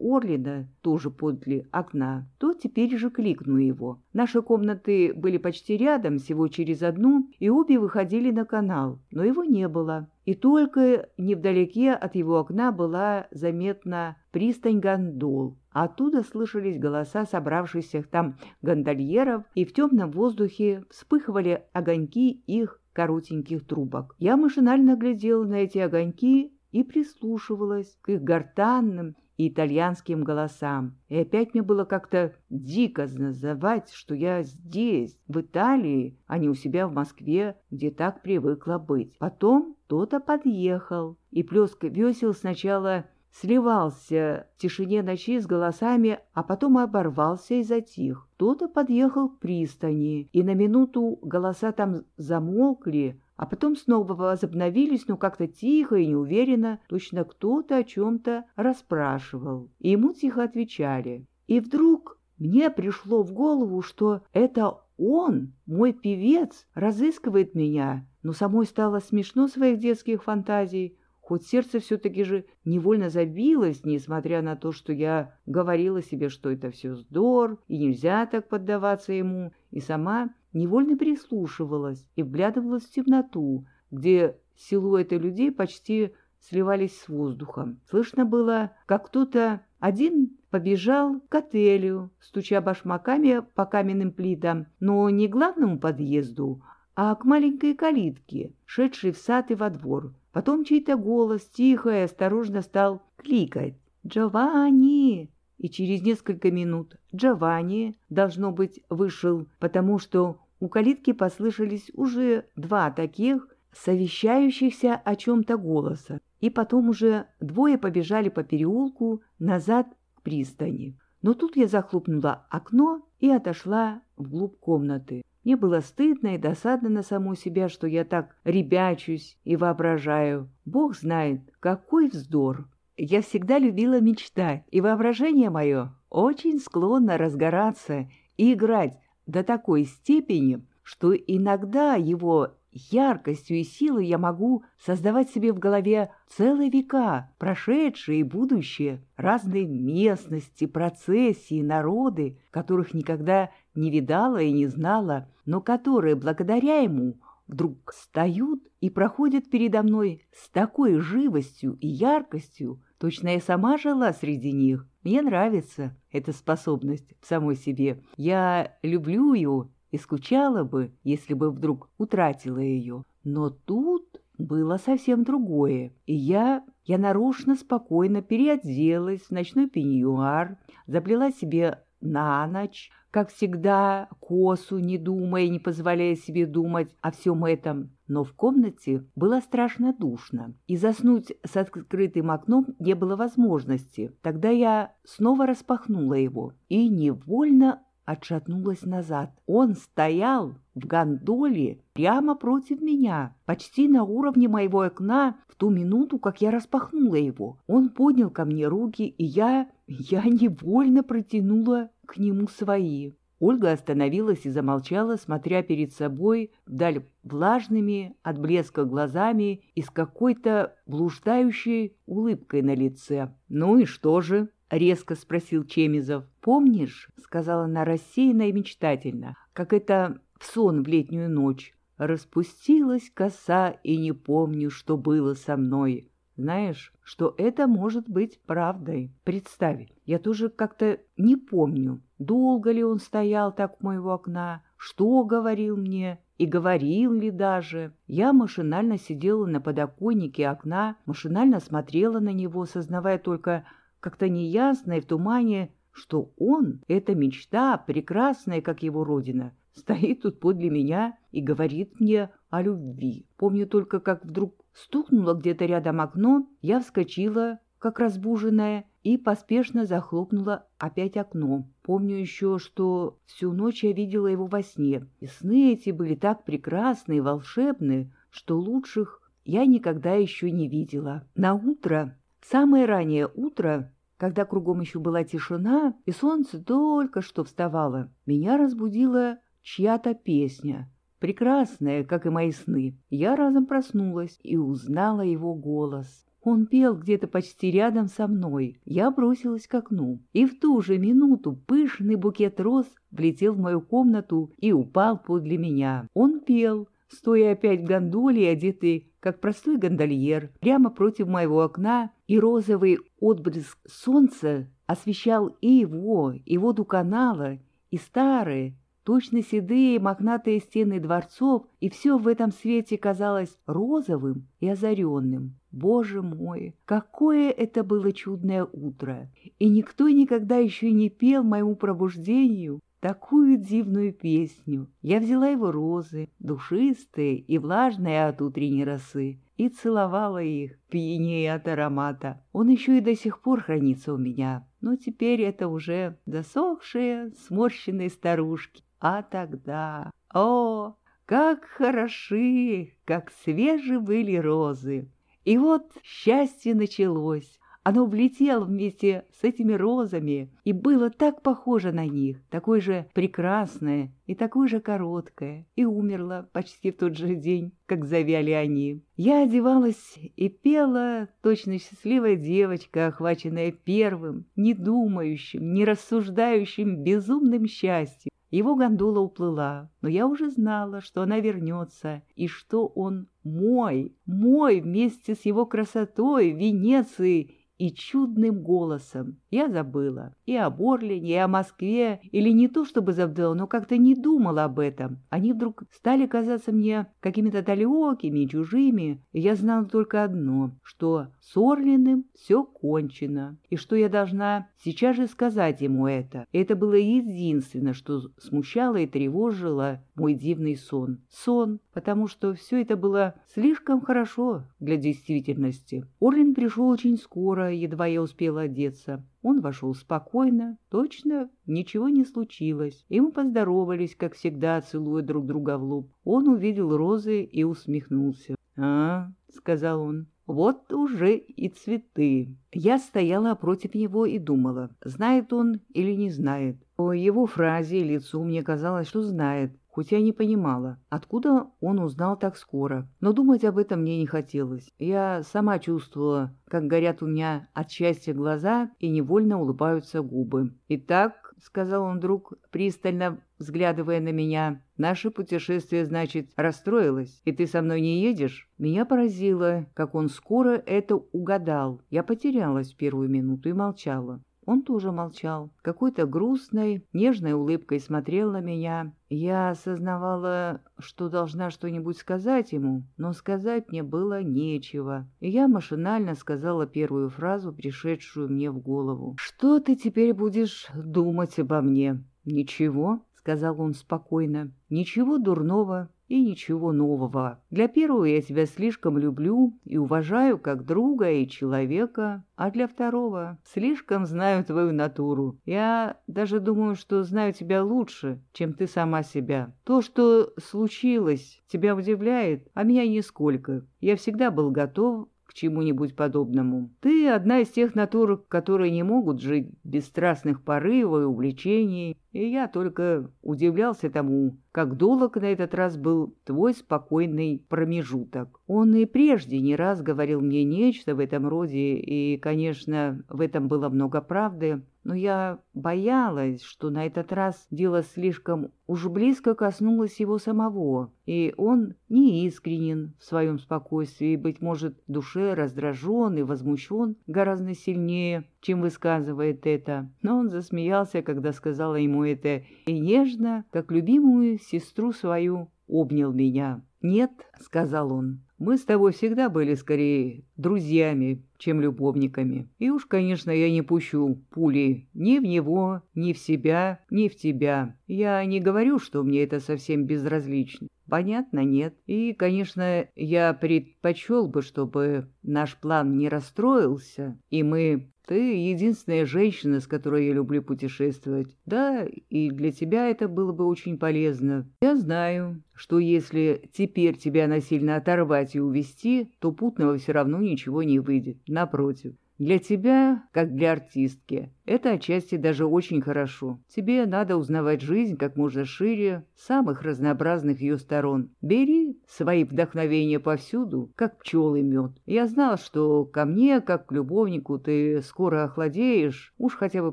Орлина тоже подле окна, то теперь же кликну его. Наши комнаты были почти рядом, всего через одну, и обе выходили на канал, но его не было. И только невдалеке от его окна была заметна пристань гондол. Оттуда слышались голоса собравшихся там гондольеров, и в темном воздухе вспыхивали огоньки их коротеньких трубок. Я машинально глядел на эти огоньки и прислушивалась к их гортанным и итальянским голосам. И опять мне было как-то дико называть, что я здесь, в Италии, а не у себя в Москве, где так привыкла быть. Потом кто-то подъехал, и плеск весел сначала сливался в тишине ночи с голосами, а потом оборвался и затих. Кто-то подъехал к пристани, и на минуту голоса там замолкли, а потом снова возобновились, но как-то тихо и неуверенно, точно кто-то о чем-то расспрашивал. И ему тихо отвечали. И вдруг мне пришло в голову, что это он, мой певец, разыскивает меня, но самой стало смешно своих детских фантазий, хоть сердце все-таки же невольно забилось, несмотря на то, что я говорила себе, что это все здор, и нельзя так поддаваться ему, и сама невольно прислушивалась и вглядывалась в темноту, где силуэты людей почти сливались с воздухом. Слышно было, как кто-то один побежал к отелю, стуча башмаками по каменным плитам, но не к главному подъезду, а к маленькой калитке, шедшей в сад и во двор. Потом чей-то голос тихо и осторожно стал кликать «Джованни!» И через несколько минут Джованни, должно быть, вышел, потому что у калитки послышались уже два таких совещающихся о чем-то голоса, и потом уже двое побежали по переулку назад к пристани. Но тут я захлопнула окно и отошла вглубь комнаты. Мне было стыдно и досадно на саму себя, что я так ребячусь и воображаю. Бог знает, какой вздор. Я всегда любила мечтать, и воображение мое очень склонно разгораться и играть до такой степени, что иногда его яркостью и силой я могу создавать себе в голове целые века, прошедшие и будущее, разные местности, процессии, народы, которых никогда не видала и не знала, но которые, благодаря ему, вдруг встают и проходят передо мной с такой живостью и яркостью, Точно я сама жила среди них. Мне нравится эта способность в самой себе. Я люблю ее и скучала бы, если бы вдруг утратила ее. Но тут было совсем другое, и я, я нарочно спокойно переоделась в ночной пеньюар, заплела себе на ночь, как всегда, косу, не думая, не позволяя себе думать о всем этом. Но в комнате было страшно душно, и заснуть с открытым окном не было возможности. Тогда я снова распахнула его и невольно отшатнулась назад. Он стоял в гондоле прямо против меня, почти на уровне моего окна в ту минуту, как я распахнула его. Он поднял ко мне руки, и я... я невольно протянула к нему свои. Ольга остановилась и замолчала, смотря перед собой вдаль влажными от блеска глазами и с какой-то блуждающей улыбкой на лице. «Ну и что же?» — резко спросил Чемизов. «Помнишь, — сказала она рассеянно и мечтательно, — как это в сон в летнюю ночь, распустилась коса, и не помню, что было со мной. Знаешь, что это может быть правдой. Представь, я тоже как-то не помню, долго ли он стоял так у моего окна, что говорил мне и говорил ли даже. Я машинально сидела на подоконнике окна, машинально смотрела на него, сознавая только как-то неясно и в тумане, что он, эта мечта, прекрасная, как его родина, стоит тут подле меня и говорит мне о любви. Помню только, как вдруг стукнуло где-то рядом окно, я вскочила, как разбуженная, и поспешно захлопнула опять окно. Помню еще, что всю ночь я видела его во сне, и сны эти были так прекрасны и волшебны, что лучших я никогда еще не видела. На утро, самое раннее утро, когда кругом еще была тишина, и солнце только что вставало, меня разбудила чья-то песня, прекрасная, как и мои сны. Я разом проснулась и узнала его голос. Он пел где-то почти рядом со мной. Я бросилась к окну. И в ту же минуту пышный букет роз влетел в мою комнату и упал подле меня. Он пел, стоя опять в гондоле, одетый как простой гондольер, прямо против моего окна, и розовый отблеск солнца освещал и его, и воду канала, и старые, точно седые мохнатые стены дворцов, и все в этом свете казалось розовым и озаренным. Боже мой, какое это было чудное утро! И никто никогда еще не пел моему пробуждению такую дивную песню. Я взяла его розы, душистые и влажные от утренней росы, и целовала их, пьянее от аромата. Он еще и до сих пор хранится у меня, но теперь это уже засохшие, сморщенные старушки. А тогда... О, как хороши, как свежи были розы! И вот счастье началось. Оно влетело вместе с этими розами и было так похоже на них, такое же прекрасное и такое же короткое, и умерло почти в тот же день, как завяли они. Я одевалась и пела, точно счастливая девочка, охваченная первым, не думающим, не рассуждающим безумным счастьем. Его гондола уплыла, но я уже знала, что она вернется, и что он мой, мой вместе с его красотой, Венецией и чудным голосом. Я забыла и о Борлине, и о Москве, или не то чтобы забыла, но как-то не думала об этом. Они вдруг стали казаться мне какими-то далекими, чужими, и я знала только одно, что с Орлиным все кончено, и что я должна сейчас же сказать ему это. Это было единственное, что смущало и тревожило мой дивный сон. Сон, потому что все это было слишком хорошо для действительности. Орлин пришел очень скоро, едва я успела одеться. Он вошел спокойно, точно ничего не случилось. Мы поздоровались, как всегда, целуя друг друга в лоб. Он увидел розы и усмехнулся. «А, — сказал он, — вот уже и цветы. Я стояла против него и думала, знает он или не знает. По его фразе и лицу мне казалось, что знает, хоть я не понимала, откуда он узнал так скоро. Но думать об этом мне не хотелось. Я сама чувствовала, как горят у меня от счастья глаза и невольно улыбаются губы. «Итак», — сказал он вдруг, пристально взглядывая на меня, — «наше путешествие, значит, расстроилось, и ты со мной не едешь?» Меня поразило, как он скоро это угадал. Я потерялась в первую минуту и молчала. Он тоже молчал. Какой-то грустной, нежной улыбкой смотрел на меня. Я осознавала, что должна что-нибудь сказать ему, но сказать мне было нечего. И я машинально сказала первую фразу, пришедшую мне в голову. «Что ты теперь будешь думать обо мне?» «Ничего», — сказал он спокойно. «Ничего дурного и ничего нового. Для первого я тебя слишком люблю и уважаю как друга и человека, а для второго слишком знаю твою натуру. Я даже думаю, что знаю тебя лучше, чем ты сама себя. То, что случилось, тебя удивляет, а меня нисколько. Я всегда был готов к чему-нибудь подобному. Ты одна из тех натур, которые не могут жить без страстных порывов и увлечений, и я только удивлялся тому, как долг на этот раз был твой спокойный промежуток. Он и прежде не раз говорил мне нечто в этом роде, и, конечно, в этом было много правды, но я боялась, что на этот раз дело слишком уж близко коснулось его самого, и он не искренен в своем спокойствии, быть может, душе раздражен и возмущен гораздо сильнее, чем высказывает это. Но он засмеялся, когда сказала ему это, и нежно, как любимую сестру свою, обнял меня. «Нет», — сказал он, — Мы с тобой всегда были скорее друзьями, чем любовниками. И уж, конечно, я не пущу пули ни в него, ни в себя, ни в тебя. Я не говорю, что мне это совсем безразлично. Понятно, нет. И, конечно, я предпочел бы, чтобы наш план не расстроился, и мы ты единственная женщина, с которой я люблю путешествовать. Да, и для тебя это было бы очень полезно. Я знаю, что если теперь тебя насильно оторвать и увести, то путного все равно ничего не выйдет. Напротив. Для тебя, как для артистки, это отчасти даже очень хорошо. Тебе надо узнавать жизнь как можно шире, самых разнообразных ее сторон. Бери свои вдохновения повсюду, как пчелы мед. Я знал, что ко мне, как к любовнику, ты скоро охладеешь, уж хотя бы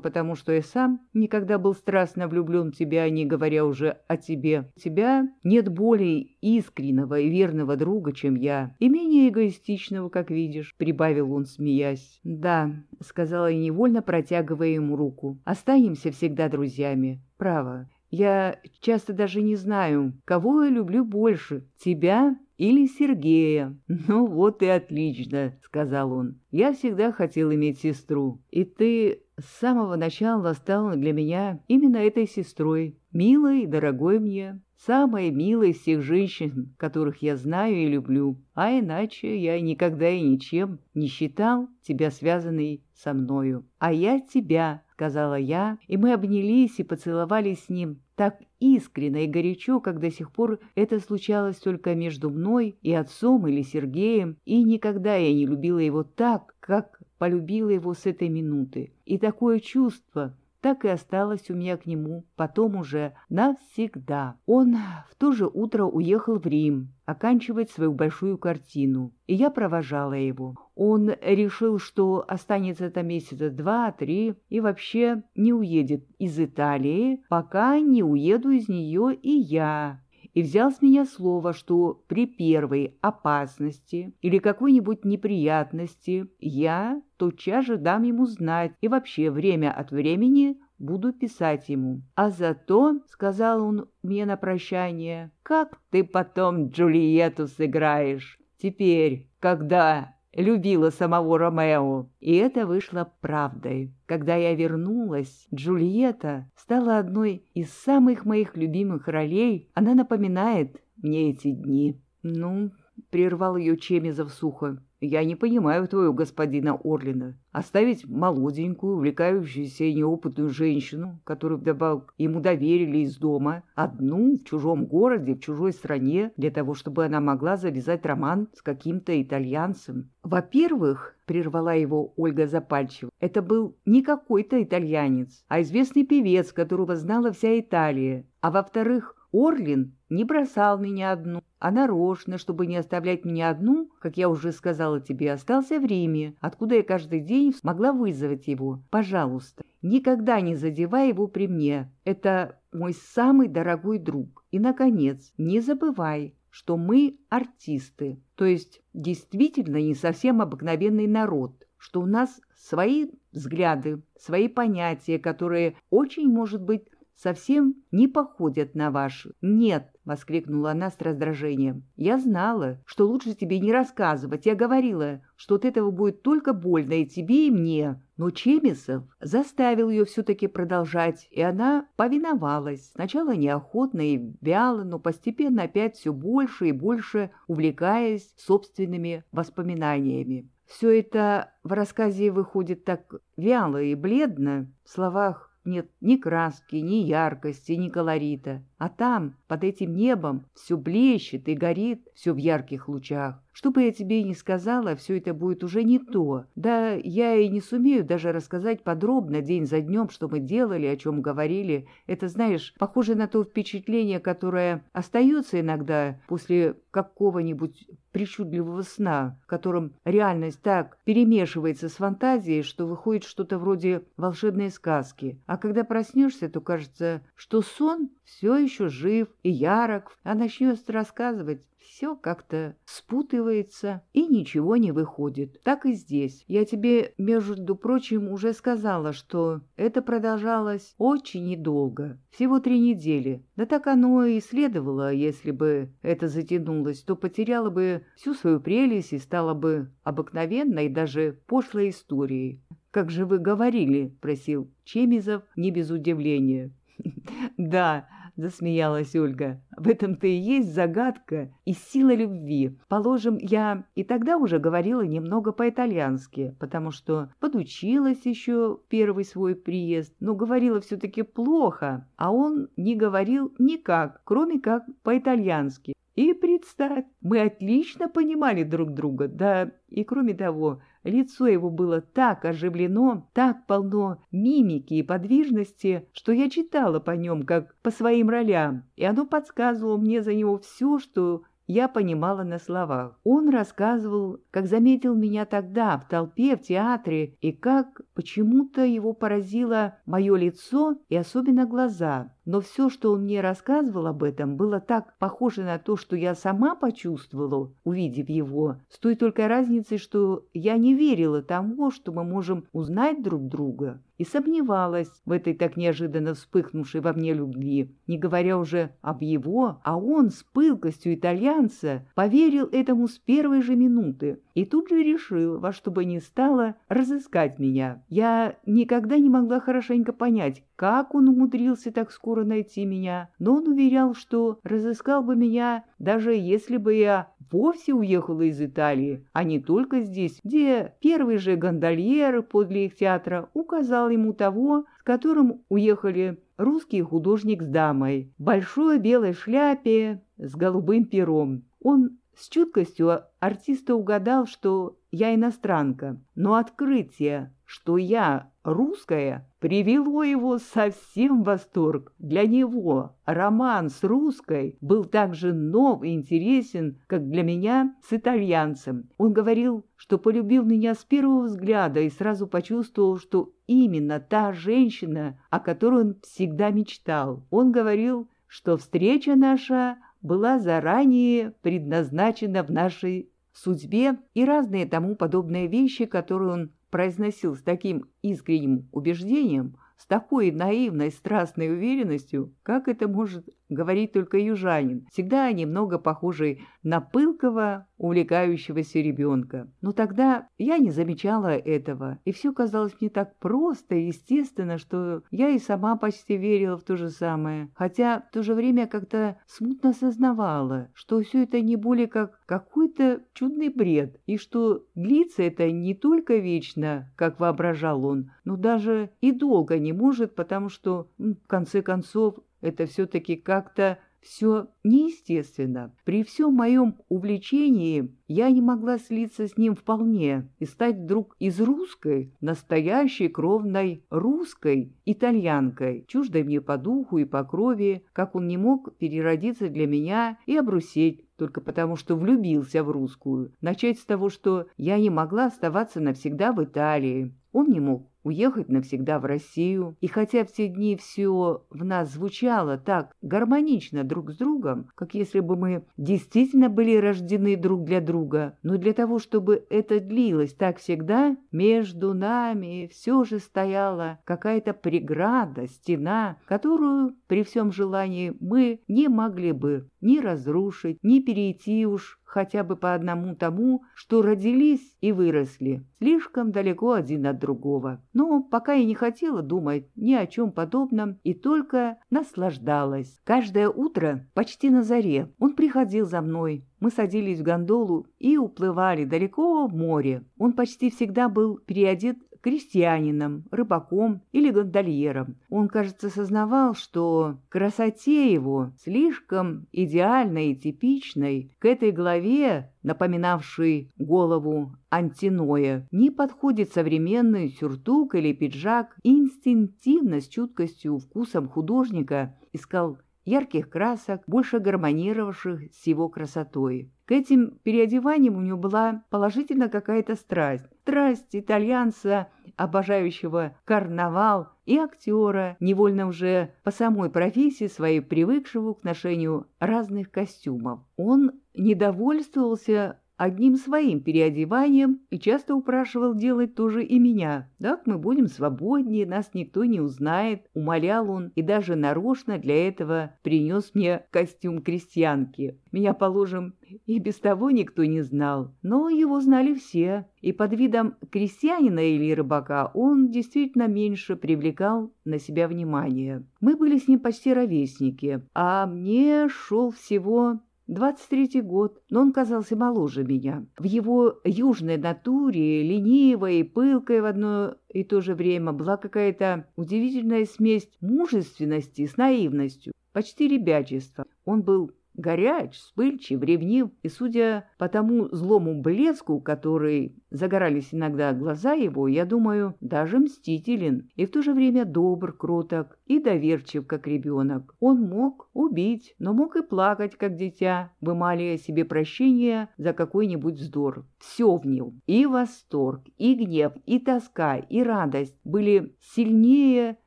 потому, что я сам никогда был страстно влюблен в тебя, не говоря уже о тебе. У тебя нет более искреннего и верного друга, чем я, и менее эгоистичного, как видишь, — прибавил он, смеясь. «Да», — сказала я невольно, протягивая ему руку, — «останемся всегда друзьями. Право, я часто даже не знаю, кого я люблю больше, тебя или Сергея. Ну вот и отлично, сказал он. Я всегда хотел иметь сестру, и ты с самого начала стала для меня именно этой сестрой, милой и дорогой мне, самой милой из всех женщин, которых я знаю и люблю. А иначе я никогда и ничем не считал тебя связанной со мною. А я тебя, сказала я, и мы обнялись и поцеловались с ним так искренне и горячо, как до сих пор это случалось только между мной и отцом или Сергеем, и никогда я не любила его так, как полюбила его с этой минуты. И такое чувство так и осталось у меня к нему потом уже навсегда. Он в то же утро уехал в Рим оканчивать свою большую картину, и я провожала его. Он решил, что останется там месяца два-три и вообще не уедет из Италии, пока не уеду из нее и я и взял с меня слово, что при первой опасности или какой-нибудь неприятности я тотчас же дам ему знать и вообще время от времени буду писать ему. А зато, — сказал он мне на прощание, — как ты потом Джульетту сыграешь? Теперь, когда любила самого Ромео. И это вышло правдой. Когда я вернулась, Джульетта стала одной из самых моих любимых ролей. Она напоминает мне эти дни. Ну, прервал ее Чемизов сухо. Я не понимаю твоего господина Орлина. Оставить молоденькую, увлекающуюся и неопытную женщину, которую вдобавок ему доверили из дома, одну в чужом городе, в чужой стране, для того, чтобы она могла завязать роман с каким-то итальянцем. Во-первых, прервала его Ольга запальчиво, это был не какой-то итальянец, а известный певец, которого знала вся Италия. А во-вторых, Орлин не бросал меня одну, а нарочно, чтобы не оставлять меня одну, как я уже сказала тебе, остался в Риме, откуда я каждый день могла вызвать его. Пожалуйста, никогда не задевай его при мне. Это мой самый дорогой друг. И, наконец, не забывай, что мы артисты, то есть действительно не совсем обыкновенный народ, что у нас свои взгляды, свои понятия, которые очень, может быть, совсем не походят на ваши. Нет, — воскликнула она с раздражением. «Я знала, что лучше тебе не рассказывать. Я говорила, что от этого будет только больно и тебе, и мне». Но Чемисов заставил ее все-таки продолжать, и она повиновалась. Сначала неохотно и вяло, но постепенно опять все больше и больше увлекаясь собственными воспоминаниями. Все это в рассказе выходит так вяло и бледно, в словах нет ни краски, ни яркости, ни колорита. А там, под этим небом, все блещет и горит, все в ярких лучах. Что бы я тебе ни сказала, все это будет уже не то. Да я и не сумею даже рассказать подробно день за днем, что мы делали, о чем говорили. Это, знаешь, похоже на то впечатление, которое остается иногда после какого-нибудь причудливого сна, в котором реальность так перемешивается с фантазией, что выходит что-то вроде волшебной сказки. А когда проснешься, то кажется, что сон все еще жив и ярок, а начнется рассказывать все как-то спутывается и ничего не выходит. Так и здесь. Я тебе, между прочим, уже сказала, что это продолжалось очень недолго. Всего три недели. Да так оно и следовало, если бы это затянулось, то потеряло бы всю свою прелесть и стало бы обыкновенной, даже пошлой историей. «Как же вы говорили?» — просил Чемизов не без удивления. «Да, засмеялась Ольга. В этом-то и есть загадка и сила любви. Положим, я и тогда уже говорила немного по-итальянски, потому что подучилась еще первый свой приезд, но говорила все-таки плохо, а он не говорил никак, кроме как по-итальянски. И представь, мы отлично понимали друг друга, да и кроме того, лицо его было так оживлено, так полно мимики и подвижности, что я читала по нем, как по своим ролям, и оно подсказывало мне за него все, что я понимала на словах. Он рассказывал, как заметил меня тогда в толпе в театре и как почему-то его поразило мое лицо и особенно глаза но все, что он мне рассказывал об этом, было так похоже на то, что я сама почувствовала, увидев его, с той только разницей, что я не верила тому, что мы можем узнать друг друга, и сомневалась в этой так неожиданно вспыхнувшей во мне любви, не говоря уже об его, а он с пылкостью итальянца поверил этому с первой же минуты и тут же решил во что бы ни стало разыскать меня. Я никогда не могла хорошенько понять, как он умудрился так скоро найти меня, но он уверял, что разыскал бы меня, даже если бы я вовсе уехала из Италии, а не только здесь, где первый же гондольер подле их театра указал ему того, с которым уехали русский художник с дамой, в большой белой шляпе с голубым пером. Он с чуткостью артиста угадал, что я иностранка, но открытие, что я русская, привело его совсем в восторг. Для него роман с русской был так же нов и интересен, как для меня с итальянцем. Он говорил, что полюбил меня с первого взгляда и сразу почувствовал, что именно та женщина, о которой он всегда мечтал. Он говорил, что встреча наша была заранее предназначена в нашей судьбе и разные тому подобные вещи, которые он произносил с таким искренним убеждением, с такой наивной, страстной уверенностью, как это может говорить только южанин, всегда немного похожий на пылкого, увлекающегося ребенка. Но тогда я не замечала этого, и все казалось мне так просто и естественно, что я и сама почти верила в то же самое, хотя в то же время как-то смутно осознавала, что все это не более как какой-то чудный бред, и что длится это не только вечно, как воображал он, но даже и долго не может, потому что, в конце концов, это все-таки как-то все неестественно. При всем моем увлечении я не могла слиться с ним вполне и стать вдруг из русской, настоящей кровной русской итальянкой, чуждой мне по духу и по крови, как он не мог переродиться для меня и обрусеть, только потому что влюбился в русскую. Начать с того, что я не могла оставаться навсегда в Италии. Он не мог уехать навсегда в Россию. И хотя все дни все в нас звучало так гармонично друг с другом, как если бы мы действительно были рождены друг для друга, но для того, чтобы это длилось так всегда, между нами все же стояла какая-то преграда, стена, которую при всем желании мы не могли бы ни разрушить, ни перейти уж хотя бы по одному тому, что родились и выросли, слишком далеко один от другого. Но пока я не хотела думать ни о чем подобном и только наслаждалась. Каждое утро, почти на заре, он приходил за мной, мы садились в гондолу и уплывали далеко в море. Он почти всегда был переодет крестьянином, рыбаком или гондольером. Он, кажется, сознавал, что красоте его, слишком идеальной и типичной, к этой главе, напоминавшей голову антиноя, не подходит современный сюртук или пиджак, инстинктивно с чуткостью вкусом художника искал ярких красок, больше гармонировавших с его красотой. К этим переодеваниям у него была положительно какая-то страсть. Страсть итальянца, обожающего карнавал и актера, невольно уже по самой профессии своей привыкшего к ношению разных костюмов. Он недовольствовался одним своим переодеванием и часто упрашивал делать тоже и меня. Так мы будем свободнее, нас никто не узнает, умолял он и даже нарочно для этого принес мне костюм крестьянки. Меня, положим, и без того никто не знал, но его знали все, и под видом крестьянина или рыбака он действительно меньше привлекал на себя внимание. Мы были с ним почти ровесники, а мне шел всего 23 год, но он казался моложе меня. В его южной натуре, ленивой и пылкой в одно и то же время, была какая-то удивительная смесь мужественности с наивностью, почти ребячества. Он был горяч, вспыльчив, ревнив, и, судя по тому злому блеску, который загорались иногда глаза его, я думаю, даже мстителен, и в то же время добр, кроток и доверчив, как ребенок. Он мог убить, но мог и плакать, как дитя, вымаливая себе прощение за какой-нибудь вздор. Все в нем, и восторг, и гнев, и тоска, и радость были сильнее,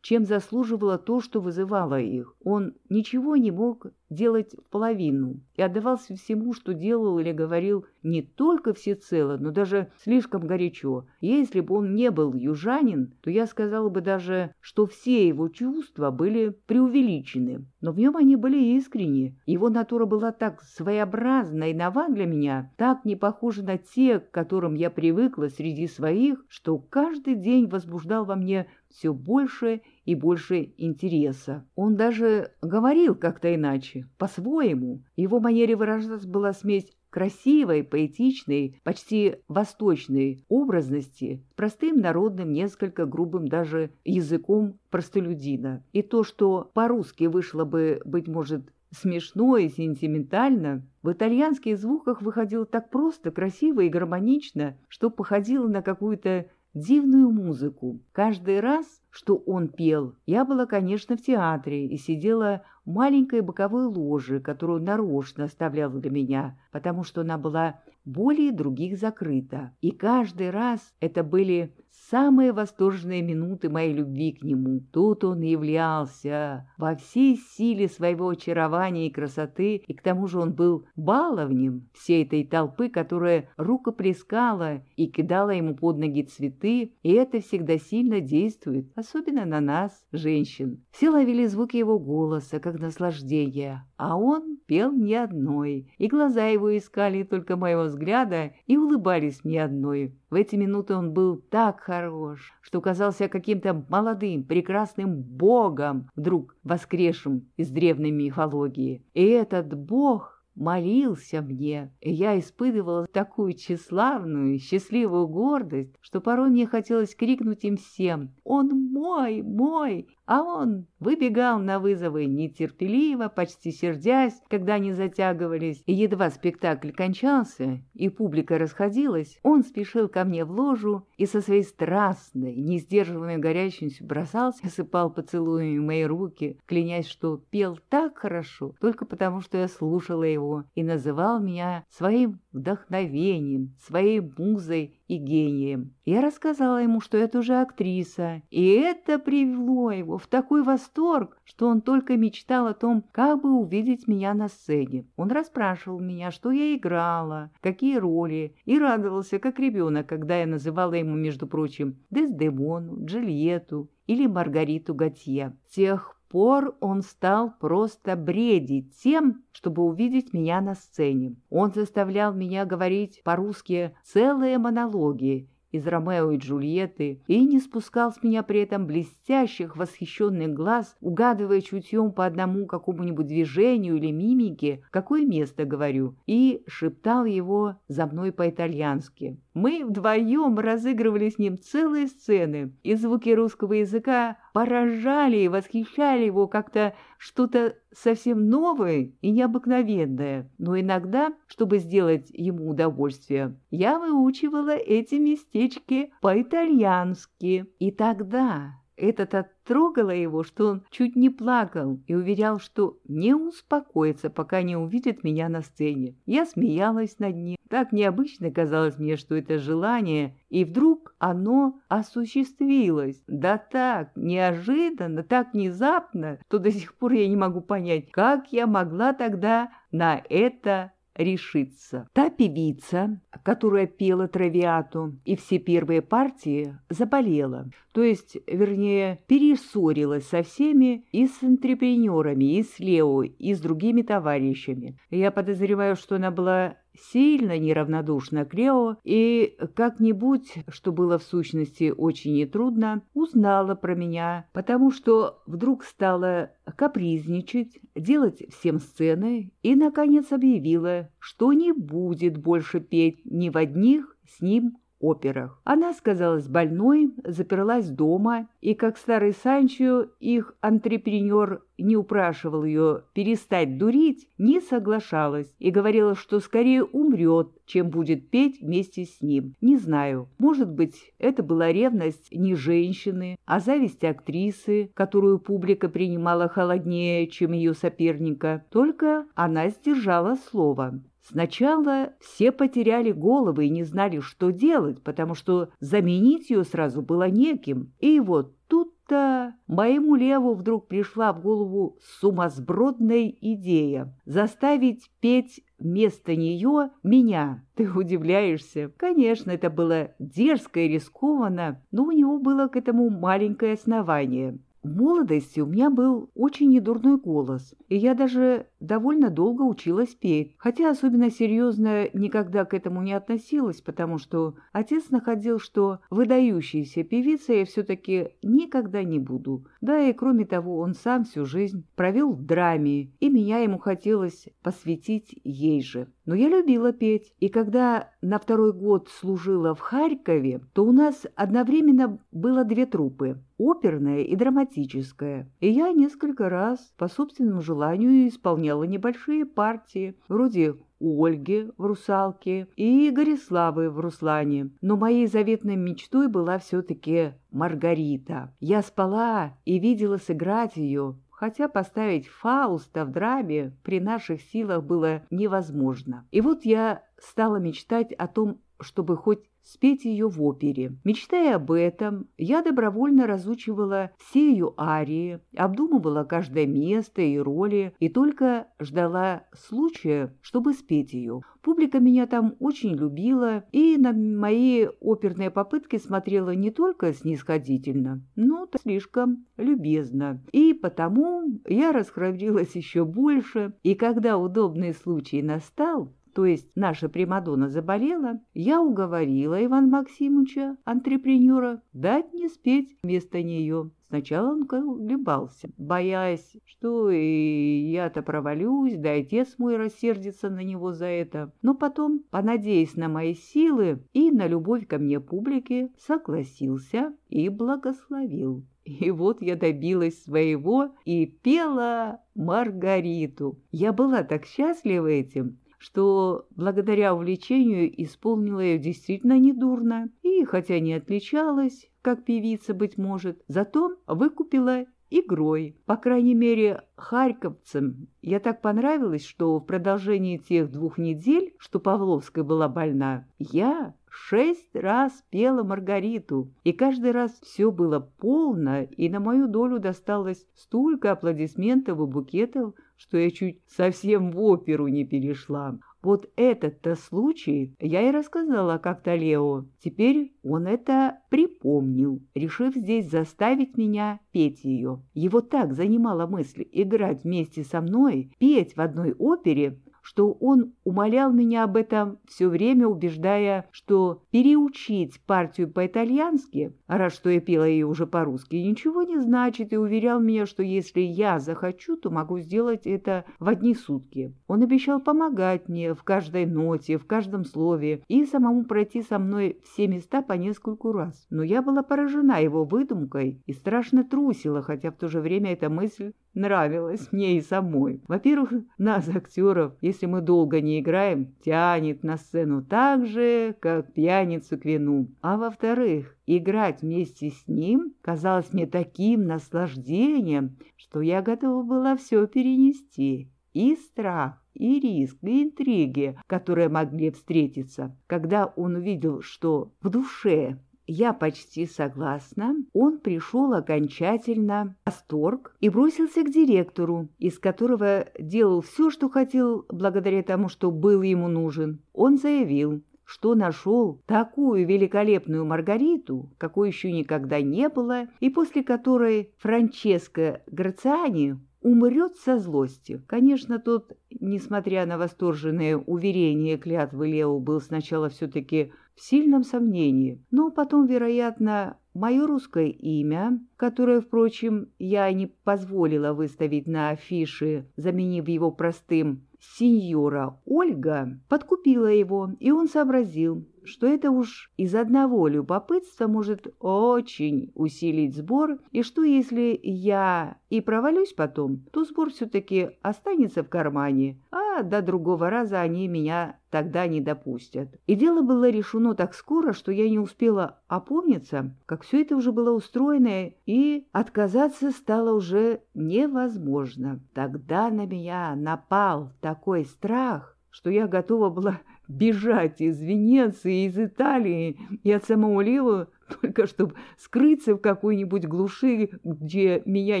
чем заслуживало то, что вызывало их. Он ничего не мог делать половину и отдавался всему, что делал или говорил не только всецело, но даже слишком горячо. Если бы он не был южанин, то я сказала бы даже, что все его чувства были преувеличены, но в нем они были искренни. Его натура была так своеобразна и нова для меня, так не похожа на те, к которым я привыкла среди своих, что каждый день возбуждал во мне все больше и больше интереса. Он даже говорил как-то иначе, по-своему. Его манере выражаться была смесь красивой, поэтичной, почти восточной образности простым народным, несколько грубым даже языком простолюдина. И то, что по-русски вышло бы, быть может, смешно и сентиментально, в итальянских звуках выходило так просто, красиво и гармонично, что походило на какую-то дивную музыку. Каждый раз, что он пел, я была, конечно, в театре и сидела в маленькой боковой ложе, которую нарочно оставлял для меня, потому что она была более других закрыта. И каждый раз это были самые восторженные минуты моей любви к нему. Тут он являлся во всей силе своего очарования и красоты, и к тому же он был баловнем всей этой толпы, которая рукоплескала и кидала ему под ноги цветы, и это всегда сильно действует, особенно на нас, женщин. Все ловили звуки его голоса, как наслаждение, а он пел не одной, и глаза его искали только моего взгляда и улыбались мне одной. В эти минуты он был так хорош, что казался каким-то молодым, прекрасным богом, вдруг воскресшим из древней мифологии. И этот бог молился мне, и я испытывала такую тщеславную, счастливую гордость, что порой мне хотелось крикнуть им всем «Он мой, мой!» А он выбегал на вызовы нетерпеливо, почти сердясь, когда они затягивались, и едва спектакль кончался, и публика расходилась, он спешил ко мне в ложу и со своей страстной, несдерживаемой горячностью бросался, осыпал поцелуями мои руки, клянясь, что пел так хорошо, только потому, что я слушала его, и называл меня своим вдохновением, своей музой и гением. Я рассказала ему, что я тоже актриса, и это привело его в такой восторг, что он только мечтал о том, как бы увидеть меня на сцене. Он расспрашивал меня, что я играла, какие роли, и радовался, как ребенок, когда я называла ему, между прочим, Дездемону, Джульетту или Маргариту Готье. С тех пор он стал просто бредить тем, чтобы увидеть меня на сцене. Он заставлял меня говорить по-русски целые монологи из Ромео и Джульетты и не спускал с меня при этом блестящих, восхищенных глаз, угадывая чутьем по одному какому-нибудь движению или мимике, какое место говорю, и шептал его за мной по-итальянски. Мы вдвоем разыгрывали с ним целые сцены, и звуки русского языка поражали и восхищали его как-то что-то совсем новое и необыкновенное. Но иногда, чтобы сделать ему удовольствие, я выучивала эти местечки по-итальянски. И тогда это так трогало его, что он чуть не плакал и уверял, что не успокоится, пока не увидит меня на сцене. Я смеялась над ним. Так необычно казалось мне, что это желание, и вдруг оно осуществилось. Да так, неожиданно, так внезапно, что до сих пор я не могу понять, как я могла тогда на это решиться. Та певица, которая пела травиату и все первые партии, заболела. То есть, вернее, перессорилась со всеми и с антрепренерами, и с Лео, и с другими товарищами. Я подозреваю, что она была сильно неравнодушна к Лео и как-нибудь, что было в сущности очень нетрудно, узнала про меня, потому что вдруг стала капризничать, делать всем сцены и, наконец, объявила, что не будет больше петь ни в одних с ним операх. Она сказалась больной, заперлась дома, и, как старый Санчо, их антрепренер не упрашивал ее перестать дурить, не соглашалась и говорила, что скорее умрет, чем будет петь вместе с ним. Не знаю, может быть, это была ревность не женщины, а зависть актрисы, которую публика принимала холоднее, чем ее соперника. Только она сдержала слово. Сначала все потеряли головы и не знали, что делать, потому что заменить ее сразу было неким. И вот тут-то моему леву вдруг пришла в голову сумасбродная идея заставить петь вместо нее меня. Ты удивляешься? Конечно, это было дерзко и рискованно, но у него было к этому маленькое основание. В молодости у меня был очень недурной голос, и я даже довольно долго училась петь, хотя особенно серьезно никогда к этому не относилась, потому что отец находил, что выдающейся певицей я все-таки никогда не буду. Да и кроме того, он сам всю жизнь провел в драме, и меня ему хотелось посвятить ей же. Но я любила петь, и когда на второй год служила в Харькове, то у нас одновременно было две труппы – оперная и драматическая. И я несколько раз по собственному желанию исполняла небольшие партии, вроде Ольги в «Русалке» и Гориславы в «Руслане». Но моей заветной мечтой была все-таки Маргарита. Я спала и видела сыграть ее, хотя поставить Фауста в драме при наших силах было невозможно. И вот я стала мечтать о том, чтобы хоть спеть ее в опере. Мечтая об этом, я добровольно разучивала все ее арии, обдумывала каждое место и роли и только ждала случая, чтобы спеть ее. Публика меня там очень любила и на мои оперные попытки смотрела не только снисходительно, но слишком любезно. И потому я расхрабрилась еще больше, и когда удобный случай настал, то есть наша Примадонна заболела, я уговорила Ивана Максимовича, антрепренера, дать мне спеть вместо нее. Сначала он колебался, боясь, что и я-то провалюсь, да отец мой рассердится на него за это. Но потом, понадеясь на мои силы и на любовь ко мне публики, согласился и благословил. И вот я добилась своего и пела Маргариту. Я была так счастлива этим, что благодаря увлечению исполнила ее действительно недурно, и, хотя не отличалась, как певица, быть может, зато выкупила игрой. По крайней мере, харьковцам я так понравилась, что в продолжении тех двух недель, что Павловская была больна, я шесть раз пела Маргариту, и каждый раз все было полно, и на мою долю досталось столько аплодисментов и букетов, что я чуть совсем в оперу не перешла. Вот этот-то случай я и рассказала как-то Лео. Теперь он это припомнил, решив здесь заставить меня петь ее. Его так занимала мысль играть вместе со мной, петь в одной опере, что он умолял меня об этом все время, убеждая, что переучить партию по-итальянски, раз что я пела ее уже по-русски, ничего не значит, и уверял меня, что если я захочу, то могу сделать это в одни сутки. Он обещал помогать мне в каждой ноте, в каждом слове и самому пройти со мной все места по нескольку раз. Но я была поражена его выдумкой и страшно трусила, хотя в то же время эта мысль нравилась мне и самой. Во-первых, нас, актеров, если мы долго не играем, тянет на сцену так же, как пьяницу к вину. А во-вторых, играть вместе с ним казалось мне таким наслаждением, что я готова была все перенести. И страх, и риск, и интриги, которые могли встретиться. Когда он увидел, что в душе я почти согласна, он пришел окончательно в восторг и бросился к директору, из которого делал все, что хотел, благодаря тому, что был ему нужен. Он заявил, что нашел такую великолепную Маргариту, какой еще никогда не было, и после которой Франческо Грациани умрет со злости. Конечно, тот, несмотря на восторженные уверения клятвы Лео, был сначала все-таки в сильном сомнении, но потом, вероятно, мое русское имя, которое, впрочем, я не позволила выставить на афише, заменив его простым сеньора Ольга подкупила его, и он сообразил, что это уж из одного любопытства может очень усилить сбор, и что если я и провалюсь потом, то сбор все-таки останется в кармане, а до другого раза они меня тогда не допустят. И дело было решено так скоро, что я не успела опомниться, как все это уже было устроено, и отказаться стало уже невозможно. Тогда на меня напал такой страх, что я готова была бежать из Венеции, из Италии и от самого Лео, только чтобы скрыться в какой-нибудь глуши, где меня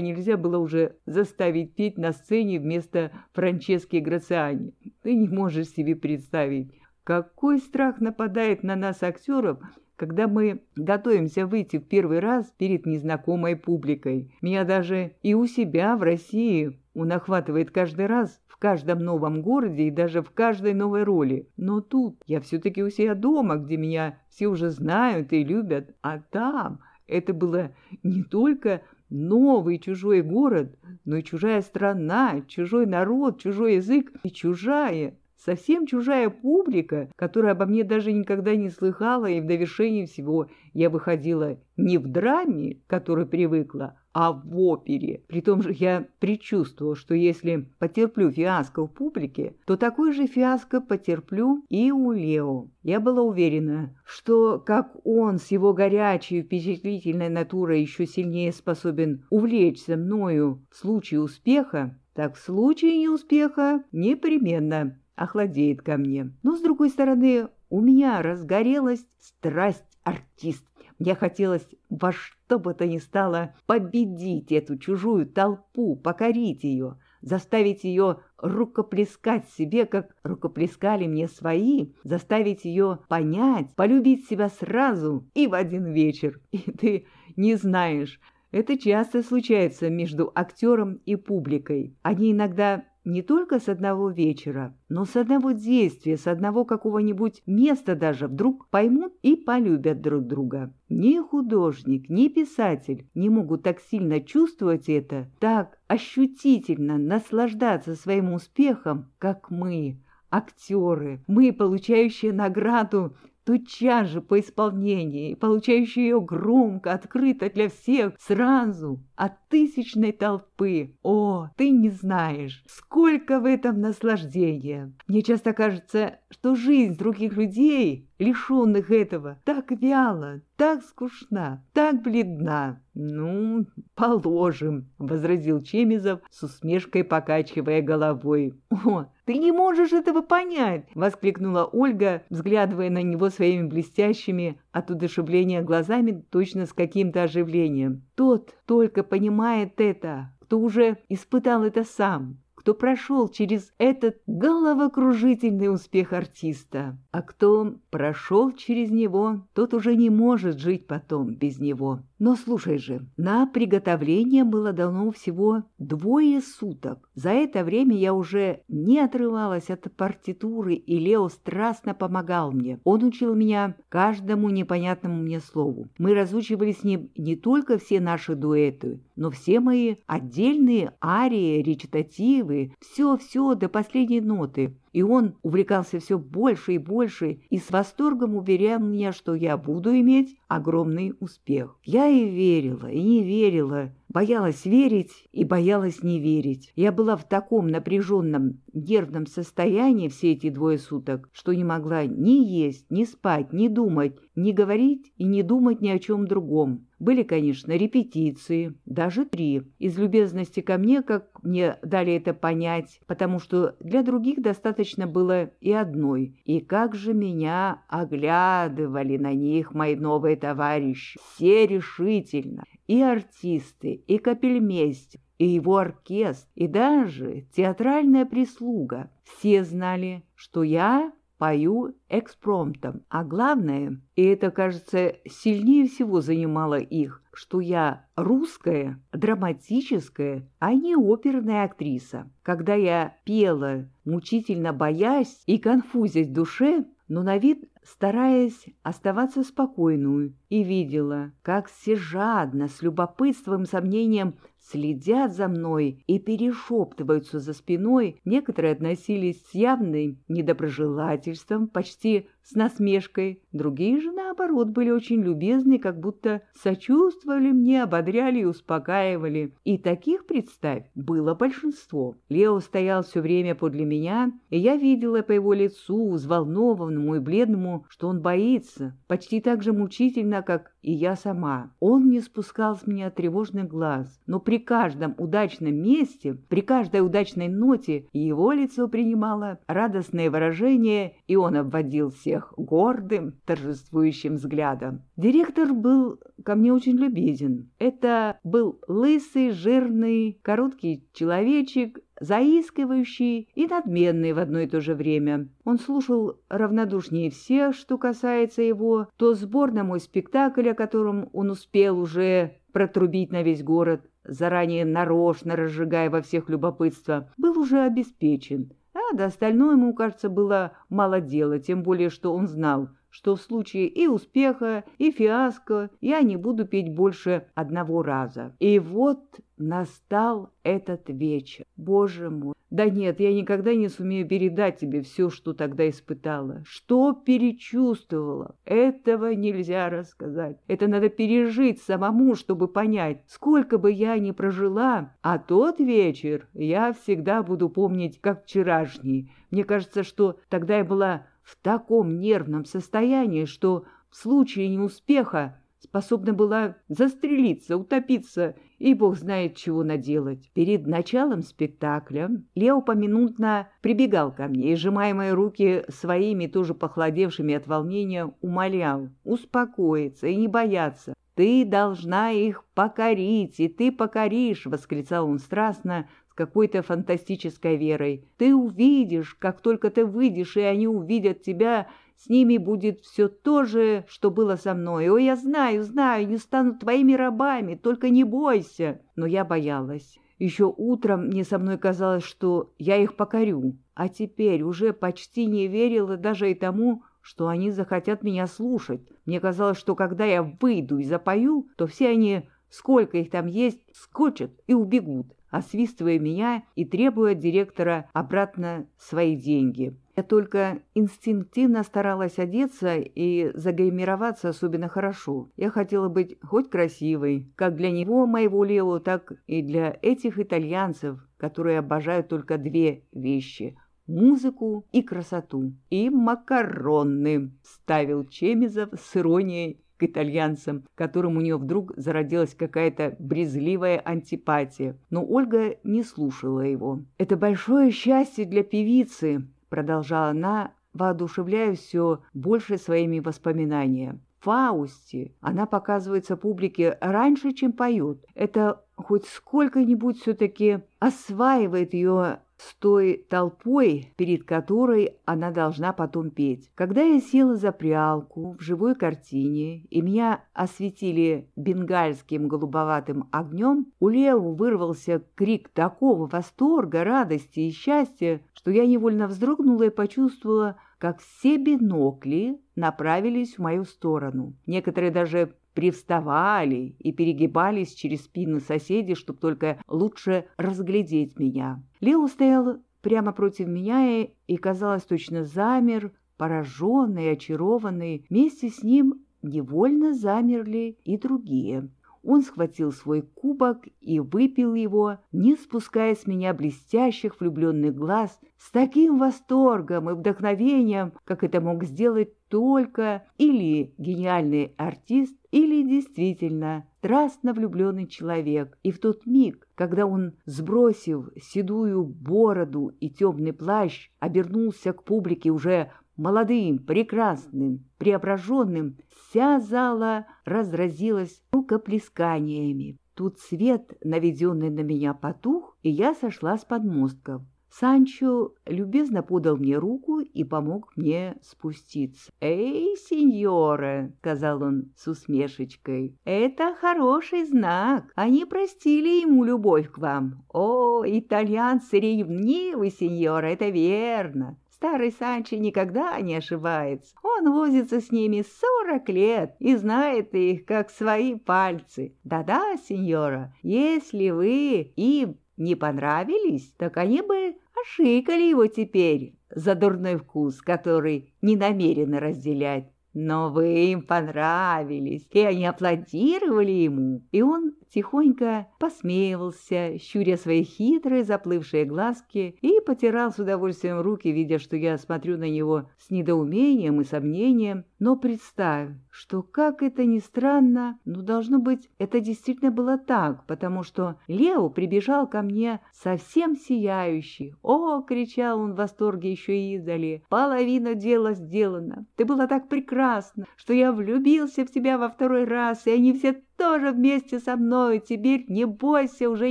нельзя было уже заставить петь на сцене вместо Франчески Грациани. Ты не можешь себе представить, какой страх нападает на нас, актеров, когда мы готовимся выйти в первый раз перед незнакомой публикой. Меня даже и у себя в России он охватывает каждый раз, каждом новом городе и даже в каждой новой роли. Но тут я все-таки у себя дома, где меня все уже знают и любят. А там это было не только новый чужой город, но и чужая страна, чужой народ, чужой язык и чужая Совсем чужая публика, которая обо мне даже никогда не слыхала, и в довершении всего я выходила не в драме, к которой привыкла, а в опере. При том же я предчувствовала, что если потерплю фиаско в публике, то такой же фиаско потерплю и у Лео. Я была уверена, что как он с его горячей впечатлительной натурой еще сильнее способен увлечься мною в случае успеха, так в случае неуспеха непременно охладеет ко мне. Но, с другой стороны, у меня разгорелась страсть артист. Мне хотелось во что бы то ни стало победить эту чужую толпу, покорить ее, заставить ее рукоплескать себе, как рукоплескали мне свои, заставить ее понять, полюбить себя сразу и в один вечер. И ты не знаешь, это часто случается между актером и публикой. Они иногда не только с одного вечера, но с одного действия, с одного какого-нибудь места даже вдруг поймут и полюбят друг друга. Ни художник, ни писатель не могут так сильно чувствовать это, так ощутительно наслаждаться своим успехом, как мы, актеры, мы, получающие награду тотчас же по исполнении, получающий ее громко, открыто для всех, сразу, от тысячной толпы. О, ты не знаешь, сколько в этом наслаждения. Мне часто кажется, что жизнь других людей, лишенных этого, так вяла, так скучна, так бледна. «Ну, положим», — возразил Чемизов с усмешкой, покачивая головой. «О, ты не можешь этого понять!» — воскликнула Ольга, взглядывая на него своими блестящими от удушевления глазами, точно с каким-то оживлением. «Тот только понимает это, кто уже испытал это сам, кто прошел через этот головокружительный успех артиста. А кто прошел через него, тот уже не может жить потом без него. Но слушай же, на приготовление было дано всего двое суток. За это время я уже не отрывалась от партитуры, и Лео страстно помогал мне. Он учил меня каждому непонятному мне слову. Мы разучивали с ним не только все наши дуэты, но все мои отдельные арии, речитативы, все-все до последней ноты. И он увлекался все больше и больше и с восторгом уверял меня, что я буду иметь огромный успех. Я и верила, и не верила, Боялась верить и боялась не верить. Я была в таком напряженном нервном состоянии все эти двое суток, что не могла ни есть, ни спать, ни думать, ни говорить и не думать ни о чем другом. Были, конечно, репетиции, даже три, из любезности ко мне, как мне дали это понять, потому что для других достаточно было и одной. И как же меня оглядывали на них мои новые товарищи, все решительно, и артисты, и капельмейстер, и его оркестр, и даже театральная прислуга. Все знали, что я пою экспромтом. А главное, и это, кажется, сильнее всего занимало их, что я русская, драматическая, а не оперная актриса. Когда я пела, мучительно боясь и конфузясь в душе, но на вид стараясь оставаться спокойную, и видела, как все жадно, с любопытством сомнением следят за мной и перешептываются за спиной. Некоторые относились с явным недоброжелательством, почти с насмешкой. Другие же, наоборот, были очень любезны, как будто сочувствовали мне, ободряли и успокаивали. И таких, представь, было большинство. Лео стоял все время подле меня, и я видела по его лицу, взволнованному и бледному, что он боится, почти так же мучительно, как и я сама. Он не спускал с меня тревожных глаз, но при каждом удачном месте, при каждой удачной ноте его лицо принимало радостное выражение, и он обводил всех гордым, торжествующим взглядом. Директор был ко мне очень любезен. Это был лысый, жирный, короткий человечек, заискивающий и надменный в одно и то же время. Он слушал равнодушнее всех, что касается его, то сбор на мой спектакль, о котором он успел уже протрубить на весь город, заранее нарочно разжигая во всех любопытство, был уже обеспечен. А до остального ему, кажется, было мало дела, тем более, что он знал, что в случае и успеха, и фиаско я не буду петь больше одного раза. И вот настал этот вечер. Боже мой! Да нет, я никогда не сумею передать тебе все, что тогда испытала. Что перечувствовала? Этого нельзя рассказать. Это надо пережить самому, чтобы понять. Сколько бы я ни прожила, а тот вечер я всегда буду помнить, как вчерашний. Мне кажется, что тогда я была в таком нервном состоянии, что в случае неуспеха способна была застрелиться, утопиться и бог знает чего наделать. Перед началом спектакля Лео поминутно прибегал ко мне и, сжимая мои руки своими, тоже похолодевшими от волнения, умолял успокоиться и не бояться. «Ты должна их покорить, и ты покоришь!» — восклицал он страстно, какой-то фантастической верой. Ты увидишь, как только ты выйдешь, и они увидят тебя, с ними будет все то же, что было со мной. О, я знаю, знаю, не станут твоими рабами, только не бойся. Но я боялась. Еще утром мне со мной казалось, что я их покорю, а теперь уже почти не верила даже и тому, что они захотят меня слушать. Мне казалось, что когда я выйду и запою, то все они, сколько их там есть, скочат и убегут освистывая меня и требуя директора обратно свои деньги. Я только инстинктивно старалась одеться и загримироваться особенно хорошо. Я хотела быть хоть красивой, как для него, моего Лео, так и для этих итальянцев, которые обожают только две вещи – музыку и красоту. «И макароны», — ставил Чемизов с иронией к итальянцам, которым у нее вдруг зародилась какая-то брезгливая антипатия. Но Ольга не слушала его. «Это большое счастье для певицы», — продолжала она, воодушевляя все больше своими воспоминаниями. Фаусте она показывается публике раньше, чем поет. Это хоть сколько-нибудь все-таки осваивает ее с той толпой, перед которой она должна потом петь. Когда я села за прялку в живой картине, и меня осветили бенгальским голубоватым огнем, у Лео вырвался крик такого восторга, радости и счастья, что я невольно вздрогнула и почувствовала, как все бинокли направились в мою сторону. Некоторые даже привставали и перегибались через спины соседей, чтобы только лучше разглядеть меня. Лео стоял прямо против меня и, и казалось, точно замер, пораженный, очарованный. Вместе с ним невольно замерли и другие. он схватил свой кубок и выпил его, не спуская с меня блестящих влюбленных глаз, с таким восторгом и вдохновением, как это мог сделать только или гениальный артист, или действительно страстно влюбленный человек. И в тот миг, когда он, сбросив седую бороду и темный плащ, обернулся к публике уже молодым, прекрасным, преображенным, вся зала разразилась рукоплесканиями. Тут свет, наведенный на меня, потух, и я сошла с подмостков. Санчо любезно подал мне руку и помог мне спуститься. «Эй, сеньора!» — сказал он с усмешечкой. «Это хороший знак. Они простили ему любовь к вам. О, итальянцы ревнивы, сеньора, это верно. Старый Санчо никогда не ошибается. Он возится с ними сорок лет и знает их, как свои пальцы. Да-да, сеньора, если вы им не понравились, так они бы ошикали его теперь за дурной вкус, который не намерены разделять. Но вы им понравились, и они аплодировали ему, и он тихонько посмеивался, щуря свои хитрые заплывшие глазки, и потирал с удовольствием руки, видя, что я смотрю на него с недоумением и сомнением. Но представь, что, как это ни странно, но, должно быть, это действительно было так, потому что Лео прибежал ко мне совсем сияющий. «О!» — кричал он в восторге еще и издали. «Половина дела сделана! Ты была так прекрасна, что я влюбился в тебя во второй раз, и они все тоже вместе со мной, теперь не бойся уже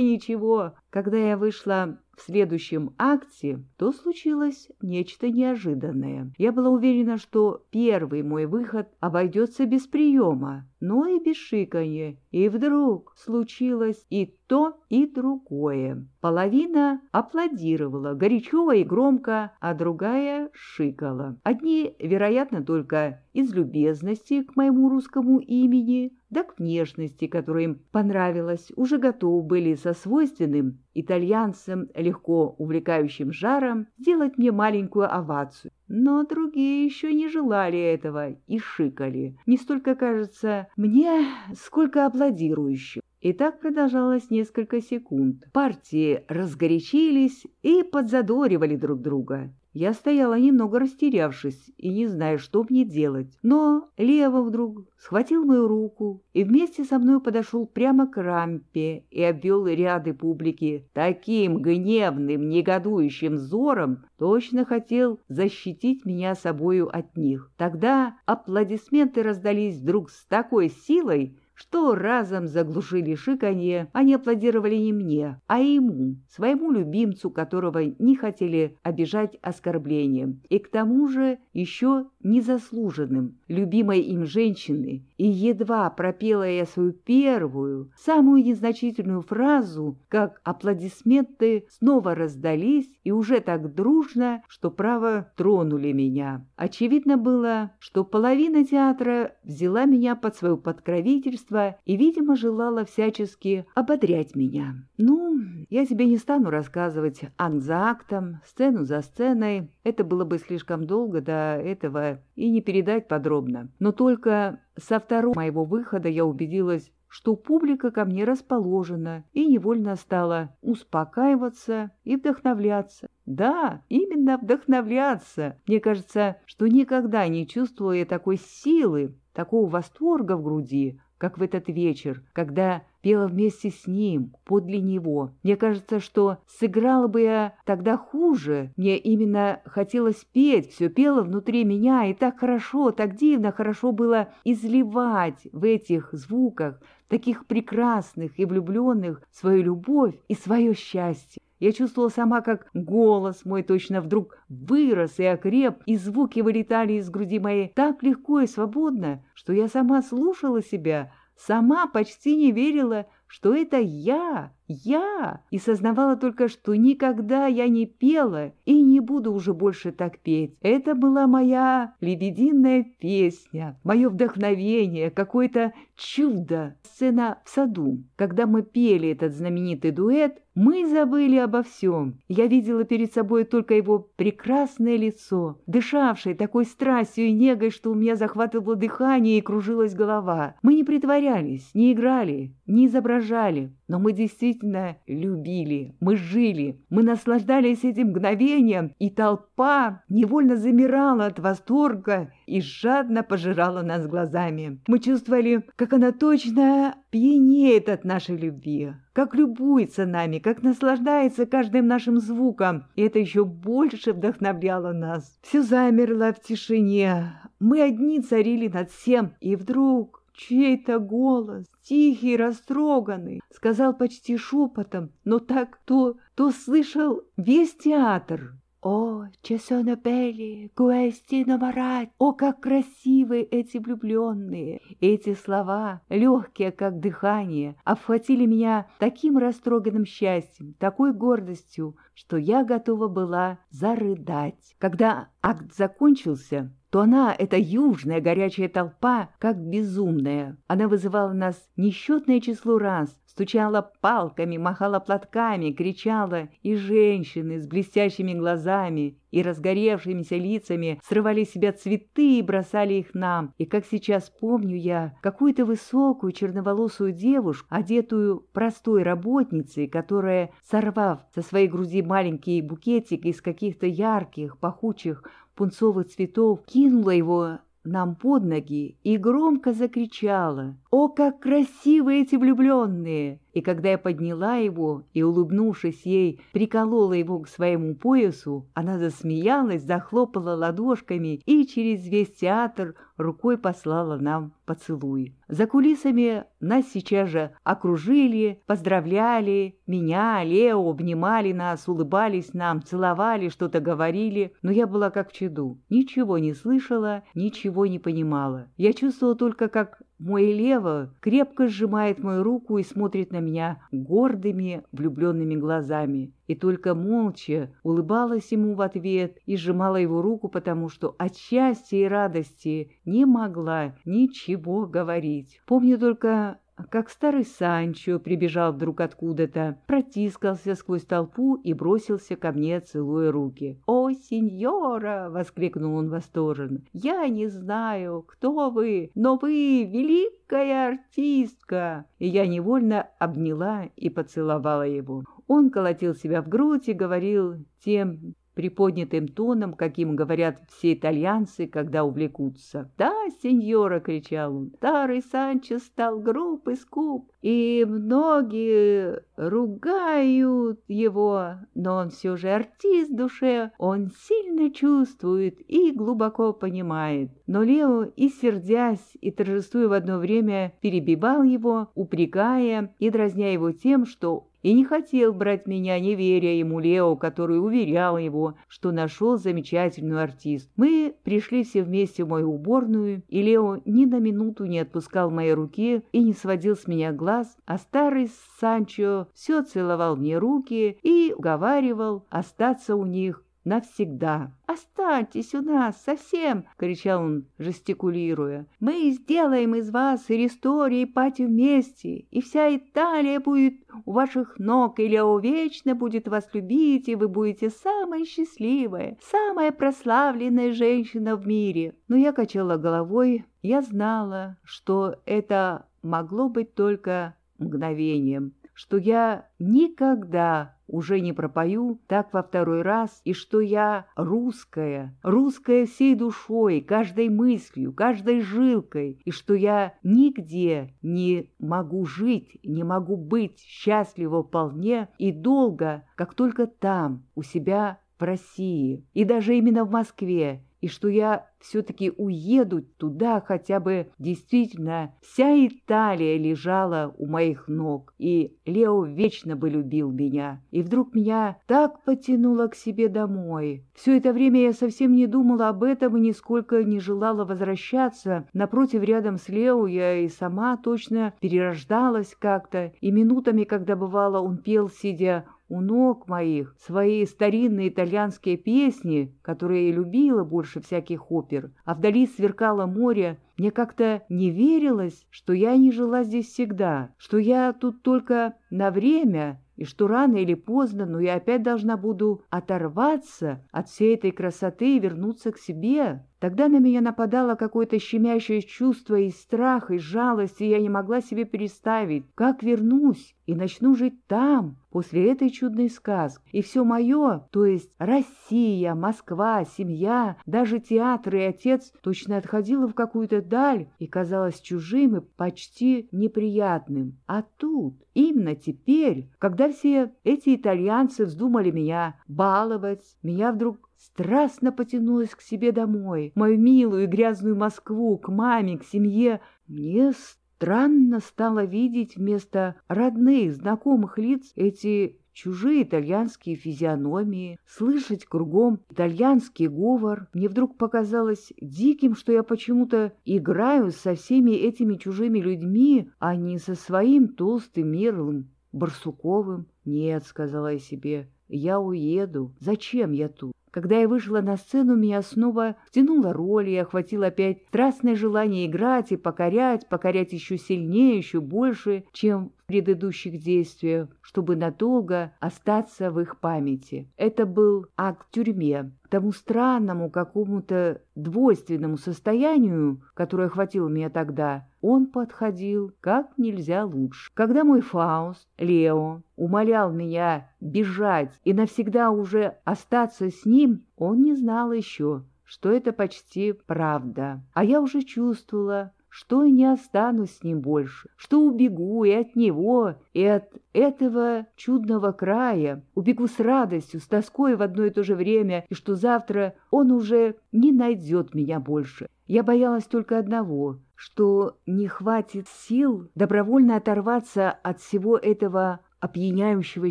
ничего. Когда я вышла в следующем акте, то случилось нечто неожиданное. Я была уверена, что первый мой выход обойдется без приема, но и без шиканья. И вдруг случилось и то, и другое. Половина аплодировала горячо и громко, а другая шикала. Одни, вероятно, только из любезности к моему русскому имени, да к внешности, которая им понравилась, уже готовы были со свойственным итальянцам легко увлекающим жаром сделать мне маленькую овацию. Но другие еще не желали этого и шикали. Не столько, кажется, мне, сколько аплодирующим. И так продолжалось несколько секунд. Партии разгорячились и подзадоривали друг друга. Я стояла немного растерявшись и не зная, что мне делать. Но Лева вдруг схватил мою руку и вместе со мной подошел прямо к рампе и обвел ряды публики таким гневным, негодующим взором, точно хотел защитить меня собою от них. Тогда аплодисменты раздались вдруг с такой силой, что разом заглушили шиканье, они аплодировали не мне, а ему, своему любимцу, которого не хотели обижать оскорблением, и к тому же еще незаслуженным, любимой им женщины, и едва пропела я свою первую, самую незначительную фразу, как аплодисменты снова раздались и уже так дружно, что право тронули меня. Очевидно было, что половина театра взяла меня под свое подкровительство и, видимо, желала всячески ободрять меня. Ну, я тебе не стану рассказывать акт за актом, сцену за сценой, это было бы слишком долго до этого и не передать подробно. Но только со второго моего выхода я убедилась, что публика ко мне расположена и невольно стала успокаиваться и вдохновляться. Да, именно вдохновляться. Мне кажется, что никогда не чувствовала я такой силы, такого восторга в груди, как в этот вечер, когда пела вместе с ним, подле него. Мне кажется, что сыграла бы я тогда хуже. Мне именно хотелось петь, все пело внутри меня, и так хорошо, так дивно хорошо было изливать в этих звуках, таких прекрасных и влюбленных, свою любовь и свое счастье. Я чувствовала сама, как голос мой точно вдруг вырос и окреп, и звуки вылетали из груди моей так легко и свободно, что я сама слушала себя, Сама почти не верила, что это я, Я! И сознавала только, что никогда я не пела и не буду уже больше так петь. Это была моя лебединая песня, мое вдохновение, какое-то чудо. Сцена в саду, когда мы пели этот знаменитый дуэт, мы забыли обо всем. Я видела перед собой только его прекрасное лицо, дышавшее такой страстью и негой, что у меня захватывало дыхание и кружилась голова. Мы не притворялись, не играли, не изображали, но мы действительно любили, мы жили, мы наслаждались этим мгновением, и толпа невольно замирала от восторга и жадно пожирала нас глазами. Мы чувствовали, как она точно пьянеет от нашей любви, как любуется нами, как наслаждается каждым нашим звуком, и это еще больше вдохновляло нас. Все замерло в тишине, мы одни царили над всем, и вдруг чей-то голос, тихий, растроганный, сказал почти шепотом, но так то, то слышал весь театр. О, чесоно пели, куэсти намарать! О, как красивы эти влюбленные! Эти слова, легкие, как дыхание, обхватили меня таким растроганным счастьем, такой гордостью, что я готова была зарыдать. Когда акт закончился, то она, эта южная горячая толпа, как безумная. Она вызывала нас несчетное число раз, стучала палками, махала платками, кричала, и женщины с блестящими глазами и разгоревшимися лицами срывали с себя цветы и бросали их нам. И как сейчас помню я какую-то высокую черноволосую девушку, одетую простой работницей, которая, сорвав со своей груди маленький букетик из каких-то ярких, пахучих пунцовых цветов, кинула его нам под ноги и громко закричала «О, как красивы эти влюбленные!» И когда я подняла его и, улыбнувшись ей, приколола его к своему поясу, она засмеялась, захлопала ладошками и через весь театр рукой послала нам поцелуй. За кулисами нас сейчас же окружили, поздравляли, меня, Лео, обнимали нас, улыбались нам, целовали, что-то говорили, но я была как в чаду, ничего не слышала, ничего не понимала. Я чувствовала только, как мой лево крепко сжимает мою руку и смотрит на меня гордыми, влюбленными глазами. И только молча улыбалась ему в ответ и сжимала его руку, потому что от счастья и радости не могла ничего говорить. Помню только как старый Санчо прибежал вдруг откуда-то, протискался сквозь толпу и бросился ко мне, целуя руки. «О, сеньора!» — воскликнул он восторженно. «Я не знаю, кто вы, но вы великая артистка!» И я невольно обняла и поцеловала его. Он колотил себя в грудь и говорил тем приподнятым тоном, каким говорят все итальянцы, когда увлекутся. «Да, сеньора!» — кричал он. «Старый Санчо стал груб и скуп, и многие ругают его, но он все же артист в душе, он сильно чувствует и глубоко понимает». Но Лео, и сердясь, и торжествуя в одно время, перебивал его, упрекая и дразня его тем, что и не хотел брать меня, не веря ему Лео, который уверял его, что нашел замечательную артист. Мы пришли все вместе в мою уборную, и Лео ни на минуту не отпускал моей руки и не сводил с меня глаз, а старый Санчо все целовал мне руки и уговаривал остаться у них навсегда. «Останьтесь у нас совсем!» — кричал он, жестикулируя. «Мы сделаем из вас и Ристори, и Пати вместе, и вся Италия будет у ваших ног, и Лео вечно будет вас любить, и вы будете самая счастливая, самая прославленная женщина в мире». Но я качала головой, я знала, что это могло быть только мгновением, что я никогда уже не пропою так во второй раз, и что я русская, русская всей душой, каждой мыслью, каждой жилкой, и что я нигде не могу жить, не могу быть счастлива вполне и долго, как только там, у себя в России, и даже именно в Москве, и что я все-таки уеду туда, хотя бы действительно вся Италия лежала у моих ног, и Лео вечно бы любил меня. И вдруг меня так потянуло к себе домой. Все это время я совсем не думала об этом и нисколько не желала возвращаться. Напротив, рядом с Лео я и сама точно перерождалась как-то, и минутами, когда бывало, он пел, сидя у ног моих свои старинные итальянские песни, которые я любила больше всяких опер, а вдали сверкало море, мне как-то не верилось, что я не жила здесь всегда, что я тут только на время и что рано или поздно, но я опять должна буду оторваться от всей этой красоты и вернуться к себе. Тогда на меня нападало какое-то щемящее чувство и страх, и жалость, и я не могла себе представить, как вернусь и начну жить там, после этой чудной сказки. И все мое, то есть Россия, Москва, семья, даже театр и отец, точно отходило в какую-то даль и казалось чужим и почти неприятным. А тут, именно теперь, когда все эти итальянцы вздумали меня баловать, меня вдруг страстно потянулась к себе домой, мою милую и грязную Москву, к маме, к семье. Мне странно стало видеть вместо родных, знакомых лиц эти чужие итальянские физиономии, слышать кругом итальянский говор. Мне вдруг показалось диким, что я почему-то играю со всеми этими чужими людьми, а не со своим толстым, мирлым, Барсуковым. «Нет», — сказала я себе, — «я уеду. Зачем я тут?» Когда я вышла на сцену, меня снова втянула роль, и охватило опять страстное желание играть и покорять, покорять еще сильнее, еще больше, чем предыдущих действиях, чтобы надолго остаться в их памяти. Это был акт тюрьме, тому странному какому-то двойственному состоянию, которое охватило меня тогда, он подходил как нельзя лучше. Когда мой Фауст, Лео, умолял меня бежать и навсегда уже остаться с ним, он не знал еще, что это почти правда. А я уже чувствовала, что не останусь с ним больше, что убегу и от него, и от этого чудного края, убегу с радостью, с тоской в одно и то же время, и что завтра он уже не найдет меня больше. Я боялась только одного — что не хватит сил добровольно оторваться от всего этого опьяняющего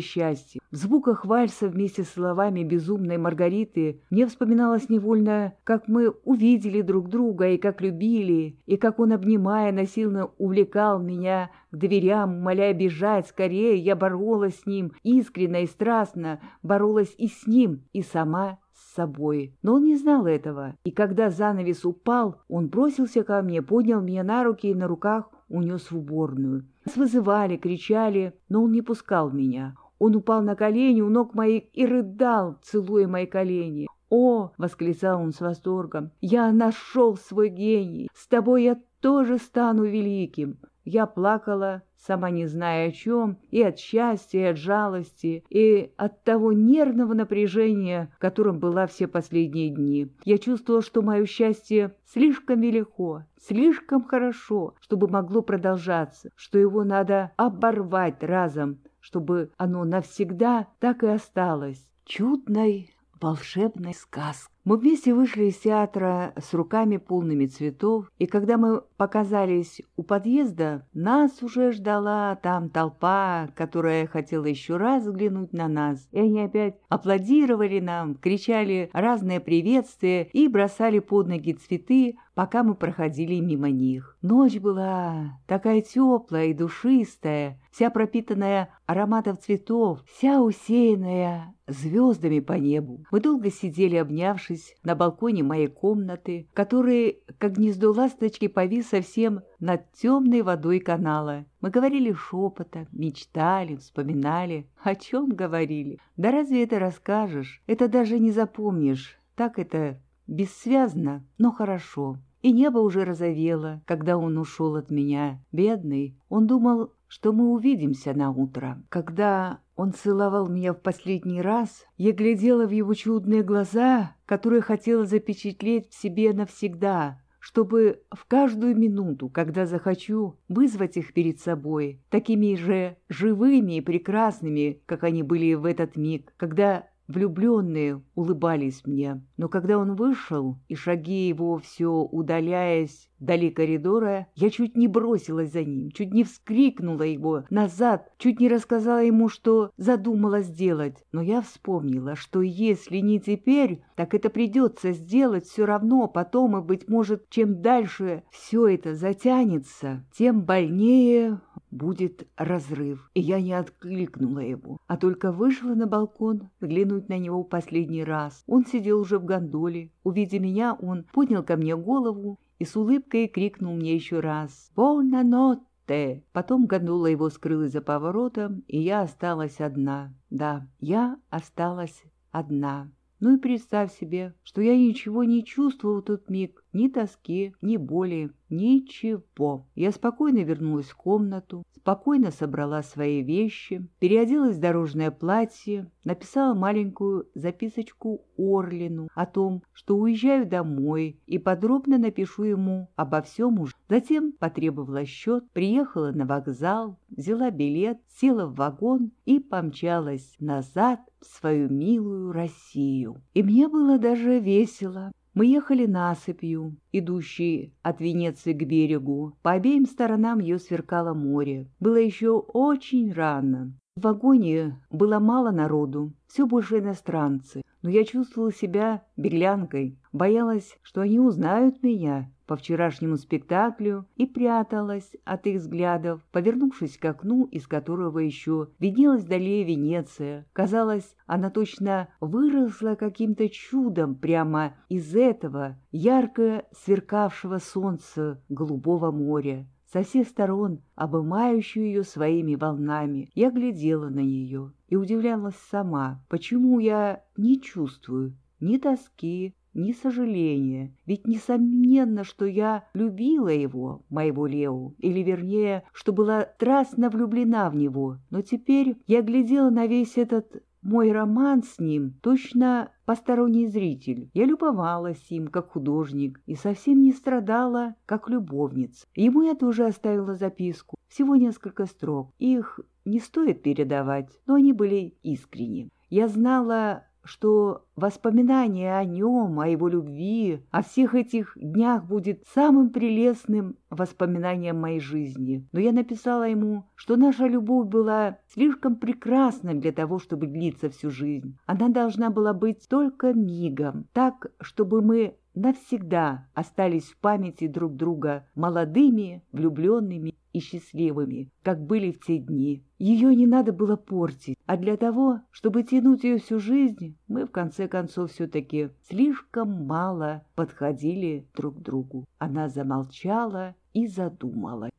счастья. В звуках вальса вместе с словами безумной Маргариты мне вспоминалось невольно, как мы увидели друг друга и как любили, и как он, обнимая, насильно увлекал меня к дверям, умоляя бежать скорее. Я боролась с ним, искренне и страстно, боролась и с ним, и сама с собой. Но он не знал этого, и когда занавес упал, он бросился ко мне, поднял меня на руки и на руках унес в уборную. Нас вызывали, кричали, но он не пускал меня. Он упал на колени у ног моих и рыдал, целуя мои колени. «О!» — восклицал он с восторгом. «Я нашел свой гений! С тобой я тоже стану великим!» Я плакала, сама не зная о чем, и от счастья, и от жалости, и от того нервного напряжения, которым была все последние дни. Я чувствовала, что мое счастье слишком велико, слишком хорошо, чтобы могло продолжаться, что его надо оборвать разом, чтобы оно навсегда так и осталось чудной волшебной сказкой. Мы вместе вышли из театра с руками полными цветов, и когда мы показались у подъезда, нас уже ждала там толпа, которая хотела еще раз взглянуть на нас. И они опять аплодировали нам, кричали разные приветствия и бросали под ноги цветы, пока мы проходили мимо них. Ночь была такая теплая и душистая, вся пропитанная ароматом цветов, вся усеянная звездами по небу. Мы долго сидели, обнявшись, на балконе моей комнаты, который, как гнездо ласточки, повис совсем над темной водой канала. Мы говорили шепотом, мечтали, вспоминали. О чем говорили? Да разве это расскажешь? Это даже не запомнишь. Так это бессвязно, но хорошо. И небо уже розовело, когда он ушел от меня. Бедный, он думал, что мы увидимся на утро. Когда он целовал меня в последний раз, я глядела в его чудные глаза, которые хотела запечатлеть в себе навсегда, чтобы в каждую минуту, когда захочу, вызвать их перед собой, такими же живыми и прекрасными, как они были в этот миг, когда влюбленные улыбались мне. Но когда он вышел, и шаги его все удаляясь вдали коридора, я чуть не бросилась за ним, чуть не вскрикнула его назад, чуть не рассказала ему, что задумала сделать. Но я вспомнила, что если не теперь, так это придется сделать все равно потом, и, быть может, чем дальше все это затянется, тем больнее будет разрыв. И я не откликнула его, а только вышла на балкон взглянуть на него в последний раз. Он сидел уже в гондоле. Увидя меня, он поднял ко мне голову и с улыбкой крикнул мне еще раз «Бона нотте!». Потом гондола его скрылась за поворотом, и я осталась одна. Да, я осталась одна. Ну и представь себе, что я ничего не чувствовал в тот миг, ни тоски, ни боли, ничего. Я спокойно вернулась в комнату, спокойно собрала свои вещи, переоделась в дорожное платье, написала маленькую записочку Орлину о том, что уезжаю домой и подробно напишу ему обо всем уже. Затем потребовала счет, приехала на вокзал, взяла билет, села в вагон и помчалась назад в свою милую Россию. И мне было даже весело. Мы ехали насыпью, идущей от Венеции к берегу. По обеим сторонам ее сверкало море. Было еще очень рано. В вагоне было мало народу, все больше иностранцы. Но я чувствовала себя беглянкой, боялась, что они узнают меня по вчерашнему спектаклю и пряталась от их взглядов, повернувшись к окну, из которого еще виднелась вдали Венеция. Казалось, она точно выросла каким-то чудом прямо из этого ярко сверкавшего солнца голубого моря со всех сторон обымающую ее своими волнами. Я глядела на нее и удивлялась сама, почему я не чувствую ни тоски, ни сожаления. Ведь несомненно, что я любила его, моего Лео, или вернее, что была страстно влюблена в него. Но теперь я глядела на весь этот мой роман с ним точно посторонний зритель. Я любовалась им как художник и совсем не страдала как любовница. Ему я тоже оставила записку, всего несколько строк. Их не стоит передавать, но они были искренни. Я знала что воспоминание о нем, о его любви, о всех этих днях будет самым прелестным воспоминанием моей жизни. Но я написала ему, что наша любовь была слишком прекрасна для того, чтобы длиться всю жизнь. Она должна была быть только мигом, так, чтобы мы навсегда остались в памяти друг друга молодыми, влюбленными и счастливыми, как были в те дни. Ее не надо было портить, а для того, чтобы тянуть ее всю жизнь, мы в конце концов все-таки слишком мало подходили друг к другу. Она замолчала и задумалась.